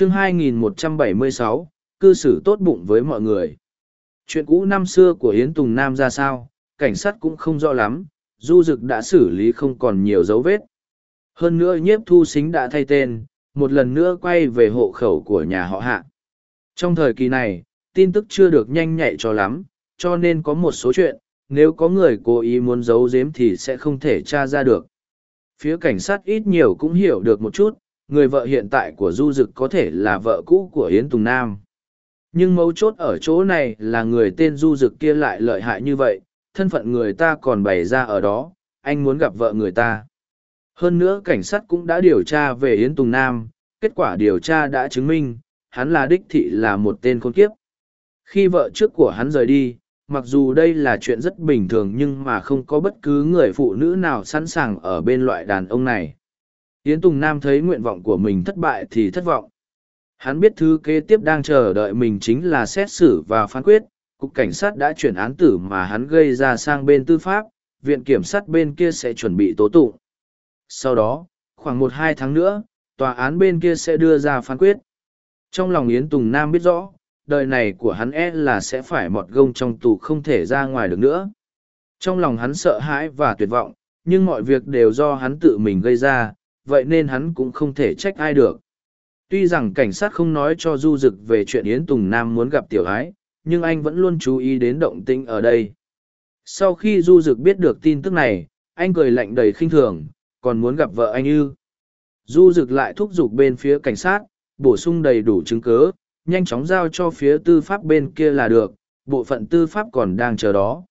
chương 2176, cư xử tốt bụng với mọi người. Chuyện cũ năm xưa của Yến Tùng Nam ra sao, cảnh sát cũng không rõ lắm, du dực đã xử lý không còn nhiều dấu vết. Hơn nữa nhiếp thu xính đã thay tên, một lần nữa quay về hộ khẩu của nhà họ hạ. Trong thời kỳ này, tin tức chưa được nhanh nhạy cho lắm, cho nên có một số chuyện, nếu có người cố ý muốn giấu giếm thì sẽ không thể tra ra được. Phía cảnh sát ít nhiều cũng hiểu được một chút, người vợ hiện tại của Du Dực có thể là vợ cũ của Yến Tùng Nam. Nhưng mấu chốt ở chỗ này là người tên Du Dực kia lại lợi hại như vậy, thân phận người ta còn bày ra ở đó, anh muốn gặp vợ người ta. Hơn nữa cảnh sát cũng đã điều tra về Yến Tùng Nam, kết quả điều tra đã chứng minh, hắn là đích thị là một tên khốn kiếp. Khi vợ trước của hắn rời đi, mặc dù đây là chuyện rất bình thường nhưng mà không có bất cứ người phụ nữ nào sẵn sàng ở bên loại đàn ông này. Yến Tùng Nam thấy nguyện vọng của mình thất bại thì thất vọng. Hắn biết thứ kế tiếp đang chờ đợi mình chính là xét xử và phán quyết, cục cảnh sát đã chuyển án tử mà hắn gây ra sang bên tư pháp, viện kiểm sát bên kia sẽ chuẩn bị tố tụng. Sau đó, khoảng một hai tháng nữa, tòa án bên kia sẽ đưa ra phán quyết. Trong lòng Yến Tùng Nam biết rõ, đời này của hắn e là sẽ phải mọt gông trong tù không thể ra ngoài được nữa. Trong lòng hắn sợ hãi và tuyệt vọng, nhưng mọi việc đều do hắn tự mình gây ra, vậy nên hắn cũng không thể trách ai được. Tuy rằng cảnh sát không nói cho Du Dực về chuyện Yến Tùng Nam muốn gặp tiểu ái, nhưng anh vẫn luôn chú ý đến động tĩnh ở đây. Sau khi Du Dực biết được tin tức này, anh cười lạnh đầy khinh thường, còn muốn gặp vợ anh ư. Du Dực lại thúc giục bên phía cảnh sát, bổ sung đầy đủ chứng cứ, nhanh chóng giao cho phía tư pháp bên kia là được, bộ phận tư pháp còn đang chờ đó.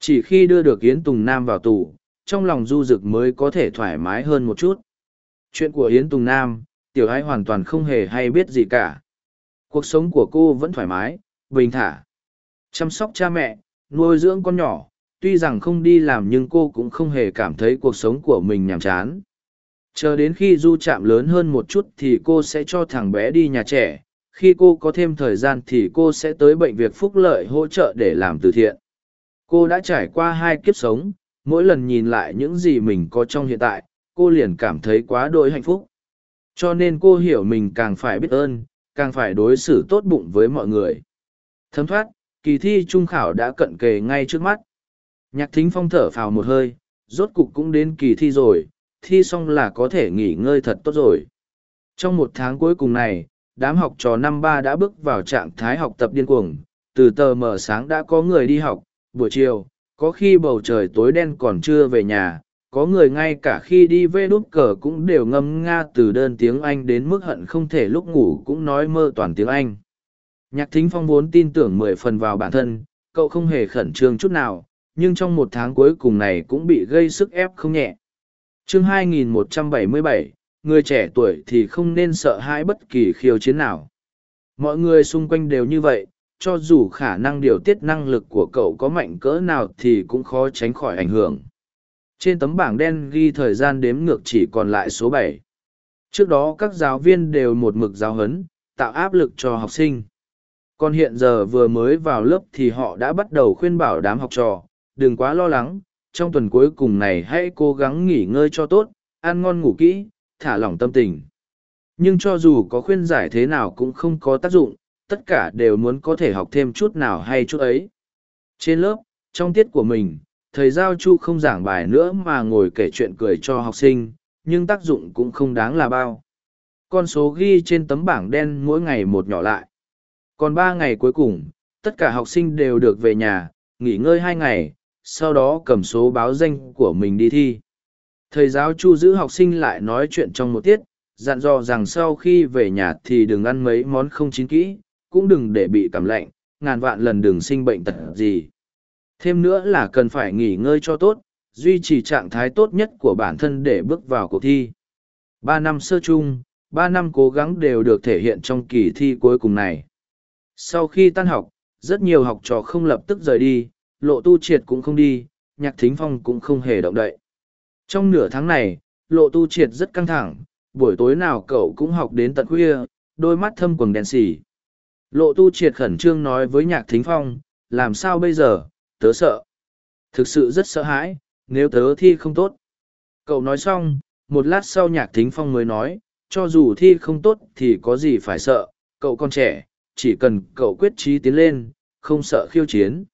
Chỉ khi đưa được Yến Tùng Nam vào tù, trong lòng Du Dực mới có thể thoải mái hơn một chút. Chuyện của Yến Tùng Nam, tiểu ái hoàn toàn không hề hay biết gì cả. Cuộc sống của cô vẫn thoải mái, bình thả. Chăm sóc cha mẹ, nuôi dưỡng con nhỏ, tuy rằng không đi làm nhưng cô cũng không hề cảm thấy cuộc sống của mình nhàm chán. Chờ đến khi du chạm lớn hơn một chút thì cô sẽ cho thằng bé đi nhà trẻ, khi cô có thêm thời gian thì cô sẽ tới bệnh viện phúc lợi hỗ trợ để làm từ thiện. Cô đã trải qua hai kiếp sống, mỗi lần nhìn lại những gì mình có trong hiện tại, cô liền cảm thấy quá đỗi hạnh phúc. Cho nên cô hiểu mình càng phải biết ơn, càng phải đối xử tốt bụng với mọi người. Thấm thoát, kỳ thi trung khảo đã cận kề ngay trước mắt. Nhạc thính phong thở phào một hơi, rốt cục cũng đến kỳ thi rồi, thi xong là có thể nghỉ ngơi thật tốt rồi. Trong một tháng cuối cùng này, đám học trò năm ba đã bước vào trạng thái học tập điên cuồng, từ tờ mở sáng đã có người đi học, buổi chiều, có khi bầu trời tối đen còn chưa về nhà, có người ngay cả khi đi vê đút cờ cũng đều ngâm nga từ đơn tiếng Anh đến mức hận không thể lúc ngủ cũng nói mơ toàn tiếng Anh. Nhạc thính phong vốn tin tưởng mười phần vào bản thân, cậu không hề khẩn trương chút nào, nhưng trong một tháng cuối cùng này cũng bị gây sức ép không nhẹ. chương 2177, người trẻ tuổi thì không nên sợ hãi bất kỳ khiêu chiến nào. Mọi người xung quanh đều như vậy, cho dù khả năng điều tiết năng lực của cậu có mạnh cỡ nào thì cũng khó tránh khỏi ảnh hưởng. Trên tấm bảng đen ghi thời gian đếm ngược chỉ còn lại số bảy. Trước đó các giáo viên đều một mực giáo huấn, tạo áp lực cho học sinh. Còn hiện giờ vừa mới vào lớp thì họ đã bắt đầu khuyên bảo đám học trò, đừng quá lo lắng, trong tuần cuối cùng này hãy cố gắng nghỉ ngơi cho tốt, ăn ngon ngủ kỹ, thả lỏng tâm tình. Nhưng cho dù có khuyên giải thế nào cũng không có tác dụng, tất cả đều muốn có thể học thêm chút nào hay chút ấy. Trên lớp, trong tiết của mình, thầy giao chu không giảng bài nữa mà ngồi kể chuyện cười cho học sinh, nhưng tác dụng cũng không đáng là bao. Con số ghi trên tấm bảng đen mỗi ngày một nhỏ lại. Còn ba ngày cuối cùng, tất cả học sinh đều được về nhà, nghỉ ngơi hai ngày, sau đó cầm số báo danh của mình đi thi. Thầy giáo chu giữ học sinh lại nói chuyện trong một tiết, dặn dò rằng sau khi về nhà thì đừng ăn mấy món không chín kỹ, cũng đừng để bị cảm lạnh, ngàn vạn lần đừng sinh bệnh tật gì. Thêm nữa là cần phải nghỉ ngơi cho tốt, duy trì trạng thái tốt nhất của bản thân để bước vào cuộc thi. Ba năm sơ chung, ba năm cố gắng đều được thể hiện trong kỳ thi cuối cùng này. Sau khi tan học, rất nhiều học trò không lập tức rời đi, lộ tu triệt cũng không đi, nhạc thính phong cũng không hề động đậy. Trong nửa tháng này, lộ tu triệt rất căng thẳng, buổi tối nào cậu cũng học đến tận khuya, đôi mắt thâm quầng đèn xỉ. Lộ tu triệt khẩn trương nói với nhạc thính phong, làm sao bây giờ, tớ sợ. Thực sự rất sợ hãi, nếu tớ thi không tốt. Cậu nói xong, một lát sau nhạc thính phong mới nói, cho dù thi không tốt thì có gì phải sợ, cậu còn trẻ, chỉ cần cậu quyết trí tiến lên, không sợ khiêu chiến.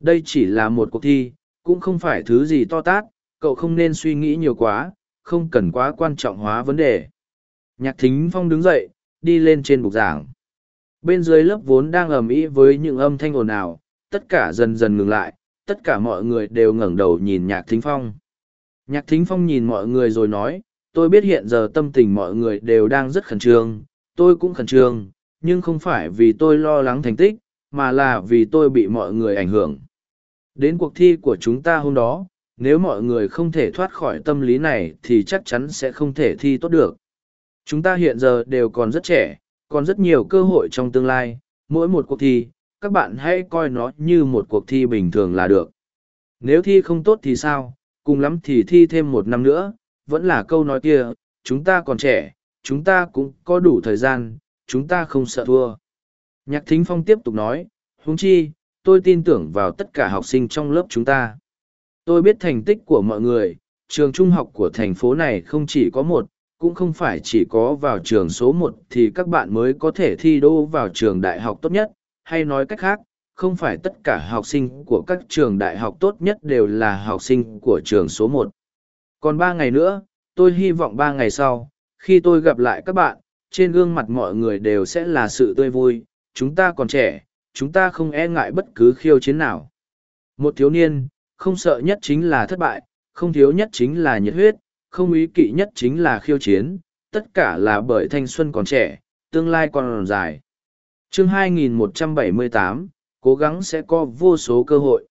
Đây chỉ là một cuộc thi, cũng không phải thứ gì to tát, cậu không nên suy nghĩ nhiều quá, không cần quá quan trọng hóa vấn đề. Nhạc thính phong đứng dậy, đi lên trên bục giảng. Bên dưới lớp vốn đang ầm ĩ với những âm thanh ồn ào, tất cả dần dần ngừng lại, tất cả mọi người đều ngẩng đầu nhìn nhạc thính phong. Nhạc thính phong nhìn mọi người rồi nói, tôi biết hiện giờ tâm tình mọi người đều đang rất khẩn trương, tôi cũng khẩn trương, nhưng không phải vì tôi lo lắng thành tích, mà là vì tôi bị mọi người ảnh hưởng. Đến cuộc thi của chúng ta hôm đó, nếu mọi người không thể thoát khỏi tâm lý này thì chắc chắn sẽ không thể thi tốt được. Chúng ta hiện giờ đều còn rất trẻ, còn rất nhiều cơ hội trong tương lai, mỗi một cuộc thi, các bạn hãy coi nó như một cuộc thi bình thường là được. Nếu thi không tốt thì sao, cùng lắm thì thi thêm một năm nữa, vẫn là câu nói kia, chúng ta còn trẻ, chúng ta cũng có đủ thời gian, chúng ta không sợ thua. Nhạc Thính Phong tiếp tục nói, huống chi, tôi tin tưởng vào tất cả học sinh trong lớp chúng ta. Tôi biết thành tích của mọi người, trường trung học của thành phố này không chỉ có một, cũng không phải chỉ có vào trường số một thì các bạn mới có thể thi đỗ vào trường đại học tốt nhất, hay nói cách khác, không phải tất cả học sinh của các trường đại học tốt nhất đều là học sinh của trường số một. Còn ba ngày nữa, tôi hy vọng ba ngày sau, khi tôi gặp lại các bạn, trên gương mặt mọi người đều sẽ là sự tươi vui, chúng ta còn trẻ, chúng ta không e ngại bất cứ khiêu chiến nào. Một thiếu niên, không sợ nhất chính là thất bại, không thiếu nhất chính là nhiệt huyết, không ý kỵ nhất chính là khiêu chiến, tất cả là bởi thanh xuân còn trẻ, tương lai còn dài chương 2178, cố gắng sẽ có vô số cơ hội.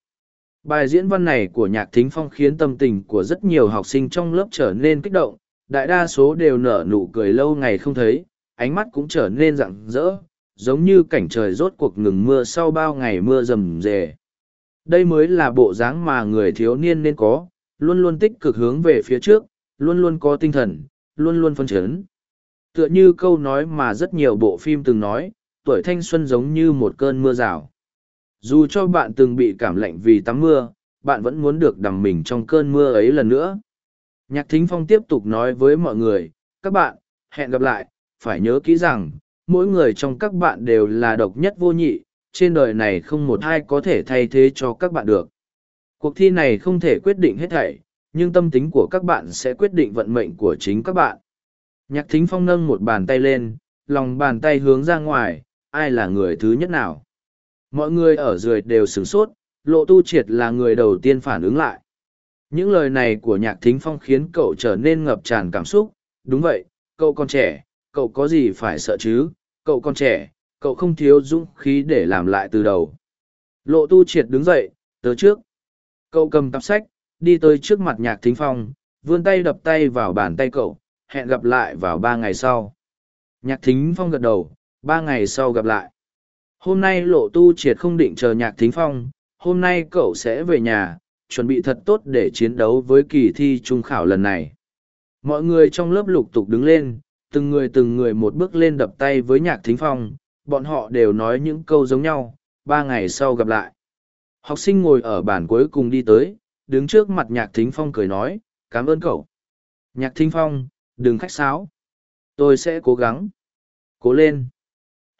Bài diễn văn này của Nhạc Thính Phong khiến tâm tình của rất nhiều học sinh trong lớp trở nên kích động, đại đa số đều nở nụ cười lâu ngày không thấy, ánh mắt cũng trở nên rạng rỡ, giống như cảnh trời rốt cuộc ngừng mưa sau bao ngày mưa rầm rề. Đây mới là bộ dáng mà người thiếu niên nên có, luôn luôn tích cực hướng về phía trước, luôn luôn có tinh thần, luôn luôn phân chấn. Tựa như câu nói mà rất nhiều bộ phim từng nói, tuổi thanh xuân giống như một cơn mưa rào. Dù cho bạn từng bị cảm lạnh vì tắm mưa, bạn vẫn muốn được đầm mình trong cơn mưa ấy lần nữa. Nhạc Thính Phong tiếp tục nói với mọi người, các bạn, hẹn gặp lại, phải nhớ kỹ rằng, mỗi người trong các bạn đều là độc nhất vô nhị, trên đời này không một ai có thể thay thế cho các bạn được. Cuộc thi này không thể quyết định hết thảy, nhưng tâm tính của các bạn sẽ quyết định vận mệnh của chính các bạn. Nhạc thính phong nâng một bàn tay lên, lòng bàn tay hướng ra ngoài, ai là người thứ nhất nào. Mọi người ở dưới đều sửng sốt, lộ tu triệt là người đầu tiên phản ứng lại. Những lời này của nhạc thính phong khiến cậu trở nên ngập tràn cảm xúc, đúng vậy, cậu còn trẻ, cậu có gì phải sợ chứ, cậu còn trẻ, cậu không thiếu dũng khí để làm lại từ đầu. Lộ tu triệt đứng dậy, tớ trước. Cậu cầm tập sách, đi tới trước mặt nhạc thính phong, vươn tay đập tay vào bàn tay cậu, hẹn gặp lại vào ba ngày sau. Nhạc thính phong gật đầu, ba ngày sau gặp lại. Hôm nay lộ tu triệt không định chờ nhạc thính phong, hôm nay cậu sẽ về nhà, chuẩn bị thật tốt để chiến đấu với kỳ thi trung khảo lần này. Mọi người trong lớp lục tục đứng lên, từng người từng người một bước lên đập tay với nhạc thính phong, bọn họ đều nói những câu giống nhau, ba ngày sau gặp lại. Học sinh ngồi ở bàn cuối cùng đi tới, đứng trước mặt nhạc thính phong cười nói, cảm ơn cậu. Nhạc thính phong, đừng khách sáo. Tôi sẽ cố gắng. Cố lên.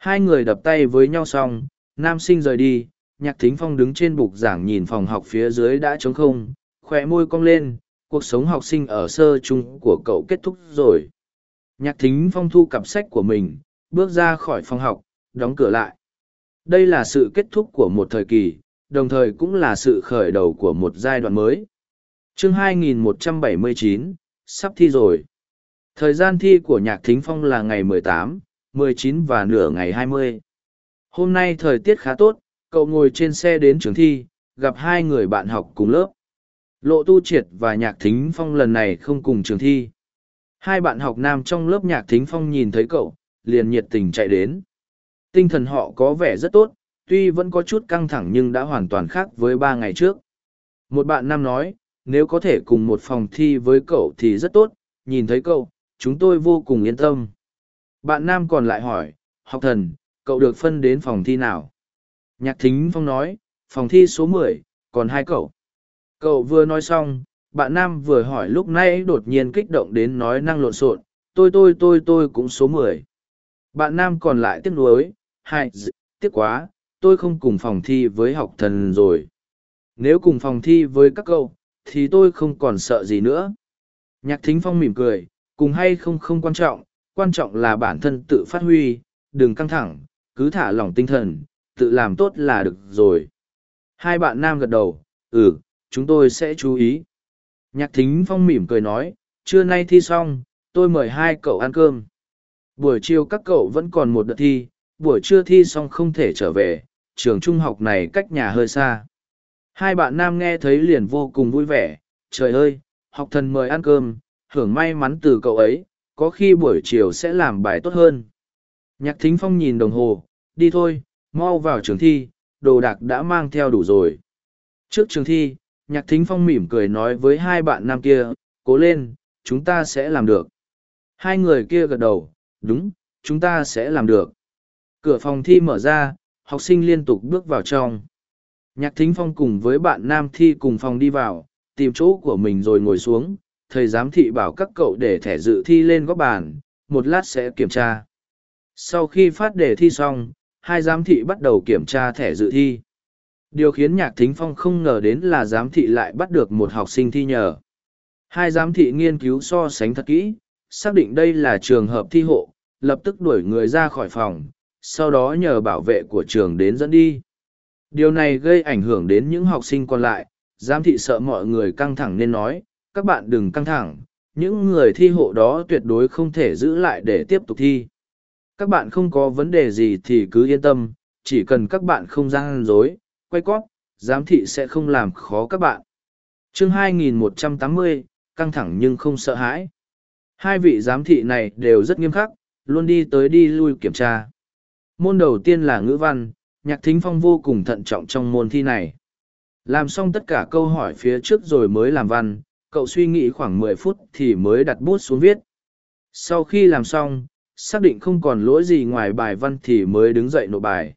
Hai người đập tay với nhau xong, nam sinh rời đi, nhạc thính phong đứng trên bục giảng nhìn phòng học phía dưới đã trống không, khỏe môi cong lên, cuộc sống học sinh ở sơ chung của cậu kết thúc rồi. Nhạc thính phong thu cặp sách của mình, bước ra khỏi phòng học, đóng cửa lại. Đây là sự kết thúc của một thời kỳ, đồng thời cũng là sự khởi đầu của một giai đoạn mới. chương 2179, sắp thi rồi. Thời gian thi của Nhạc Thính Phong là ngày 18, 19 và nửa ngày 20. Hôm nay thời tiết khá tốt, cậu ngồi trên xe đến trường thi, gặp hai người bạn học cùng lớp. Lộ Tu Triệt và Nhạc Thính Phong lần này không cùng trường thi. Hai bạn học nam trong lớp Nhạc Thính Phong nhìn thấy cậu, liền nhiệt tình chạy đến. Tinh thần họ có vẻ rất tốt, tuy vẫn có chút căng thẳng nhưng đã hoàn toàn khác với ba ngày trước. Một bạn nam nói, nếu có thể cùng một phòng thi với cậu thì rất tốt, nhìn thấy cậu, chúng tôi vô cùng yên tâm. Bạn nam còn lại hỏi, học thần, cậu được phân đến phòng thi nào? Nhạc thính phong nói, phòng thi số mười, còn hai cậu. Cậu vừa nói xong, bạn nam vừa hỏi lúc nãy đột nhiên kích động đến nói năng lộn xộn, tôi tôi tôi tôi cũng số mười bạn nam còn lại tiếc nuối hại, tiếc quá tôi không cùng phòng thi với học thần rồi nếu cùng phòng thi với các cậu thì tôi không còn sợ gì nữa nhạc thính phong mỉm cười cùng hay không không quan trọng quan trọng là bản thân tự phát huy, đừng căng thẳng, cứ thả lỏng tinh thần, tự làm tốt là được rồi. Hai bạn nam gật đầu ừ chúng tôi sẽ chú ý. Nhạc thính phong mỉm cười nói, trưa nay thi xong, tôi mời hai cậu ăn cơm. Buổi chiều các cậu vẫn còn một đợt thi, buổi trưa thi xong không thể trở về, trường trung học này cách nhà hơi xa. Hai bạn nam nghe thấy liền vô cùng vui vẻ, trời ơi, học thần mời ăn cơm, hưởng may mắn từ cậu ấy có khi buổi chiều sẽ làm bài tốt hơn. Nhạc thính phong nhìn đồng hồ, đi thôi, mau vào trường thi, đồ đạc đã mang theo đủ rồi. Trước trường thi, nhạc thính phong mỉm cười nói với hai bạn nam kia, cố lên, chúng ta sẽ làm được. Hai người kia gật đầu, đúng, chúng ta sẽ làm được. Cửa phòng thi mở ra, học sinh liên tục bước vào trong. Nhạc thính phong cùng với bạn nam thi cùng phòng đi vào, tìm chỗ của mình rồi ngồi xuống thầy giám thị bảo các cậu để thẻ dự thi lên góc bàn, một lát sẽ kiểm tra. Sau khi phát đề thi xong, hai giám thị bắt đầu kiểm tra thẻ dự thi. Điều khiến nhạc thính phong không ngờ đến là giám thị lại bắt được một học sinh thi nhờ. Hai giám thị nghiên cứu so sánh thật kỹ, xác định đây là trường hợp thi hộ, lập tức đuổi người ra khỏi phòng, sau đó nhờ bảo vệ của trường đến dẫn đi. Điều này gây ảnh hưởng đến những học sinh còn lại, giám thị sợ mọi người căng thẳng nên nói các bạn đừng căng thẳng những người thi hộ đó tuyệt đối không thể giữ lại để tiếp tục thi. Các bạn không có vấn đề gì thì cứ yên tâm chỉ cần các bạn không gian dối quay cóp, giám thị sẽ không làm khó các bạn. Chương 2180, căng thẳng nhưng không sợ hãi. Hai vị giám thị này đều rất nghiêm khắc luôn đi tới đi lui kiểm tra. Môn đầu tiên là ngữ văn nhạc thính phong vô cùng thận trọng trong môn thi này. Làm xong tất cả câu hỏi phía trước rồi mới làm văn cậu suy nghĩ khoảng mười phút thì mới đặt bút xuống viết. Sau khi làm xong, xác định không còn lỗi gì ngoài bài văn thì mới đứng dậy nộp bài.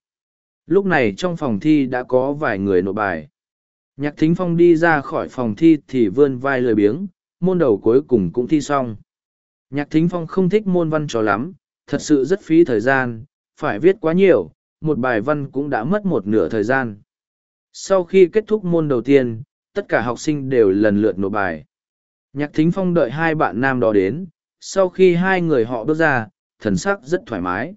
Lúc này trong phòng thi đã có vài người nộp bài. Nhạc thính phong đi ra khỏi phòng thi thì vươn vai lười biếng, môn đầu cuối cùng cũng thi xong. Nhạc thính phong không thích môn văn cho lắm, thật sự rất phí thời gian, phải viết quá nhiều, một bài văn cũng đã mất một nửa thời gian. Sau khi kết thúc môn đầu tiên tất cả học sinh đều lần lượt nộp bài. Nhạc thính phong đợi hai bạn nam đó đến, sau khi hai người họ bước ra, thần sắc rất thoải mái.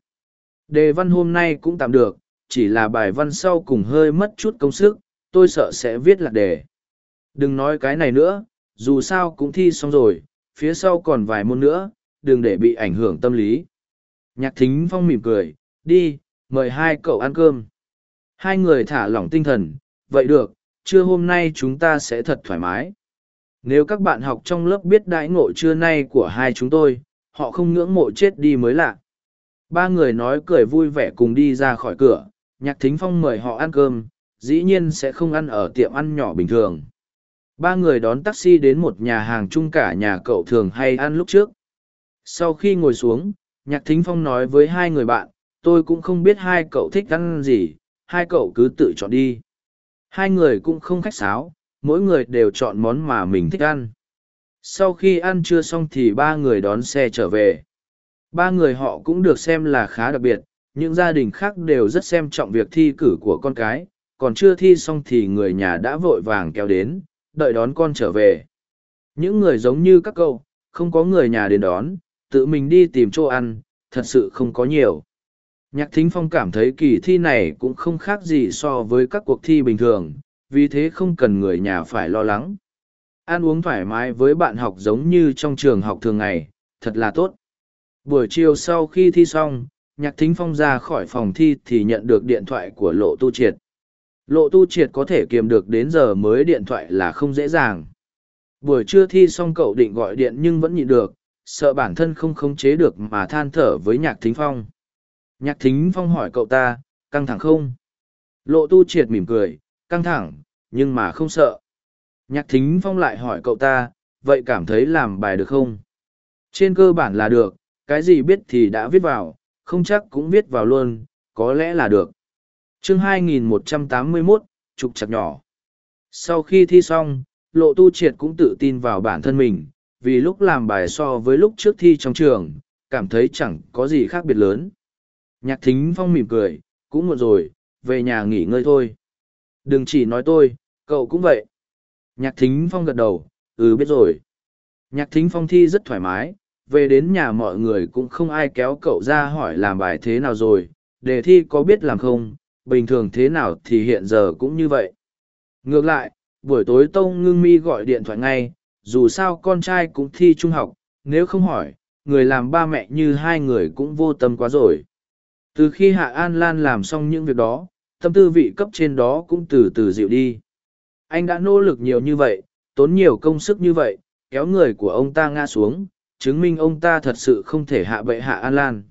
Đề văn hôm nay cũng tạm được, chỉ là bài văn sau cùng hơi mất chút công sức, tôi sợ sẽ viết lạc đề. Đừng nói cái này nữa, dù sao cũng thi xong rồi, phía sau còn vài môn nữa, đừng để bị ảnh hưởng tâm lý. Nhạc thính phong mỉm cười, đi, mời hai cậu ăn cơm. Hai người thả lỏng tinh thần, vậy được trưa hôm nay chúng ta sẽ thật thoải mái. Nếu các bạn học trong lớp biết đãi ngộ trưa nay của hai chúng tôi, họ không ngưỡng mộ chết đi mới lạ. Ba người nói cười vui vẻ cùng đi ra khỏi cửa, nhạc thính phong mời họ ăn cơm, dĩ nhiên sẽ không ăn ở tiệm ăn nhỏ bình thường. Ba người đón taxi đến một nhà hàng chung cả nhà cậu thường hay ăn lúc trước. Sau khi ngồi xuống, nhạc thính phong nói với hai người bạn, tôi cũng không biết hai cậu thích ăn gì, hai cậu cứ tự chọn đi hai người cũng không khách sáo, mỗi người đều chọn món mà mình thích ăn. Sau khi ăn trưa xong thì ba người đón xe trở về. Ba người họ cũng được xem là khá đặc biệt, những gia đình khác đều rất xem trọng việc thi cử của con cái, còn chưa thi xong thì người nhà đã vội vàng kéo đến, đợi đón con trở về. Những người giống như các cậu, không có người nhà đến đón, tự mình đi tìm chỗ ăn, thật sự không có nhiều nhạc thính phong cảm thấy kỳ thi này cũng không khác gì so với các cuộc thi bình thường, vì thế không cần người nhà phải lo lắng. Ăn uống thoải mái với bạn học giống như trong trường học thường ngày, thật là tốt. Buổi chiều sau khi thi xong, nhạc thính phong ra khỏi phòng thi thì nhận được điện thoại của lộ tu triệt. Lộ tu triệt có thể kiềm được đến giờ mới điện thoại là không dễ dàng. Buổi trưa thi xong cậu định gọi điện nhưng vẫn nhịn được, sợ bản thân không khống chế được mà than thở với nhạc thính phong nhạc thính phong hỏi cậu ta căng thẳng không? Lộ tu triệt mỉm cười căng thẳng nhưng mà không sợ. Nhạc thính phong lại hỏi cậu ta vậy cảm thấy làm bài được không? Trên cơ bản là được cái gì biết thì đã viết vào không chắc cũng viết vào luôn có lẽ là được. Chương 2181, trục chặt nhỏ. Sau khi thi xong lộ tu triệt cũng tự tin vào bản thân mình vì lúc làm bài so với lúc trước thi trong trường, cảm thấy chẳng có gì khác biệt lớn. Nhạc thính phong mỉm cười, cũng muộn rồi, về nhà nghỉ ngơi thôi. Đừng chỉ nói tôi, cậu cũng vậy. Nhạc thính phong gật đầu, ừ biết rồi. Nhạc thính phong thi rất thoải mái, về đến nhà mọi người cũng không ai kéo cậu ra hỏi làm bài thế nào rồi, đề thi có biết làm không, bình thường thế nào thì hiện giờ cũng như vậy. Ngược lại, buổi tối Tông Ngưng Mi gọi điện thoại ngay, dù sao con trai cũng thi trung học, nếu không hỏi, người làm ba mẹ như hai người cũng vô tâm quá rồi. Từ khi Hạ An Lan làm xong những việc đó, tâm tư vị cấp trên đó cũng từ từ dịu đi. Anh đã nỗ lực nhiều như vậy, tốn nhiều công sức như vậy, kéo người của ông ta ngã xuống, chứng minh ông ta thật sự không thể hạ bệ Hạ An Lan.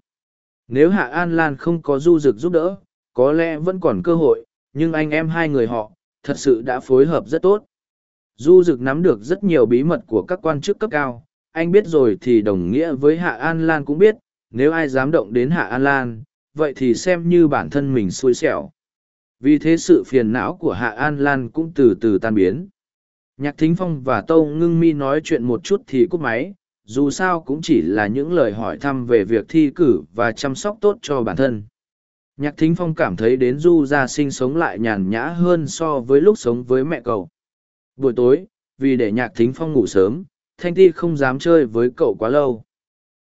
Nếu Hạ An Lan không có du dực giúp đỡ, có lẽ vẫn còn cơ hội, nhưng anh em hai người họ, thật sự đã phối hợp rất tốt. Du dực nắm được rất nhiều bí mật của các quan chức cấp cao, anh biết rồi thì đồng nghĩa với Hạ An Lan cũng biết, nếu ai dám động đến Hạ An Lan, vậy thì xem như bản thân mình xui xẻo. Vì thế sự phiền não của Hạ An Lan cũng từ từ tan biến. Nhạc Thính Phong và Tâu Ngưng Mi nói chuyện một chút thì cúp máy, dù sao cũng chỉ là những lời hỏi thăm về việc thi cử và chăm sóc tốt cho bản thân. Nhạc Thính Phong cảm thấy đến Du gia sinh sống lại nhàn nhã hơn so với lúc sống với mẹ cậu. Buổi tối, vì để Nhạc Thính Phong ngủ sớm, Thanh Ti không dám chơi với cậu quá lâu.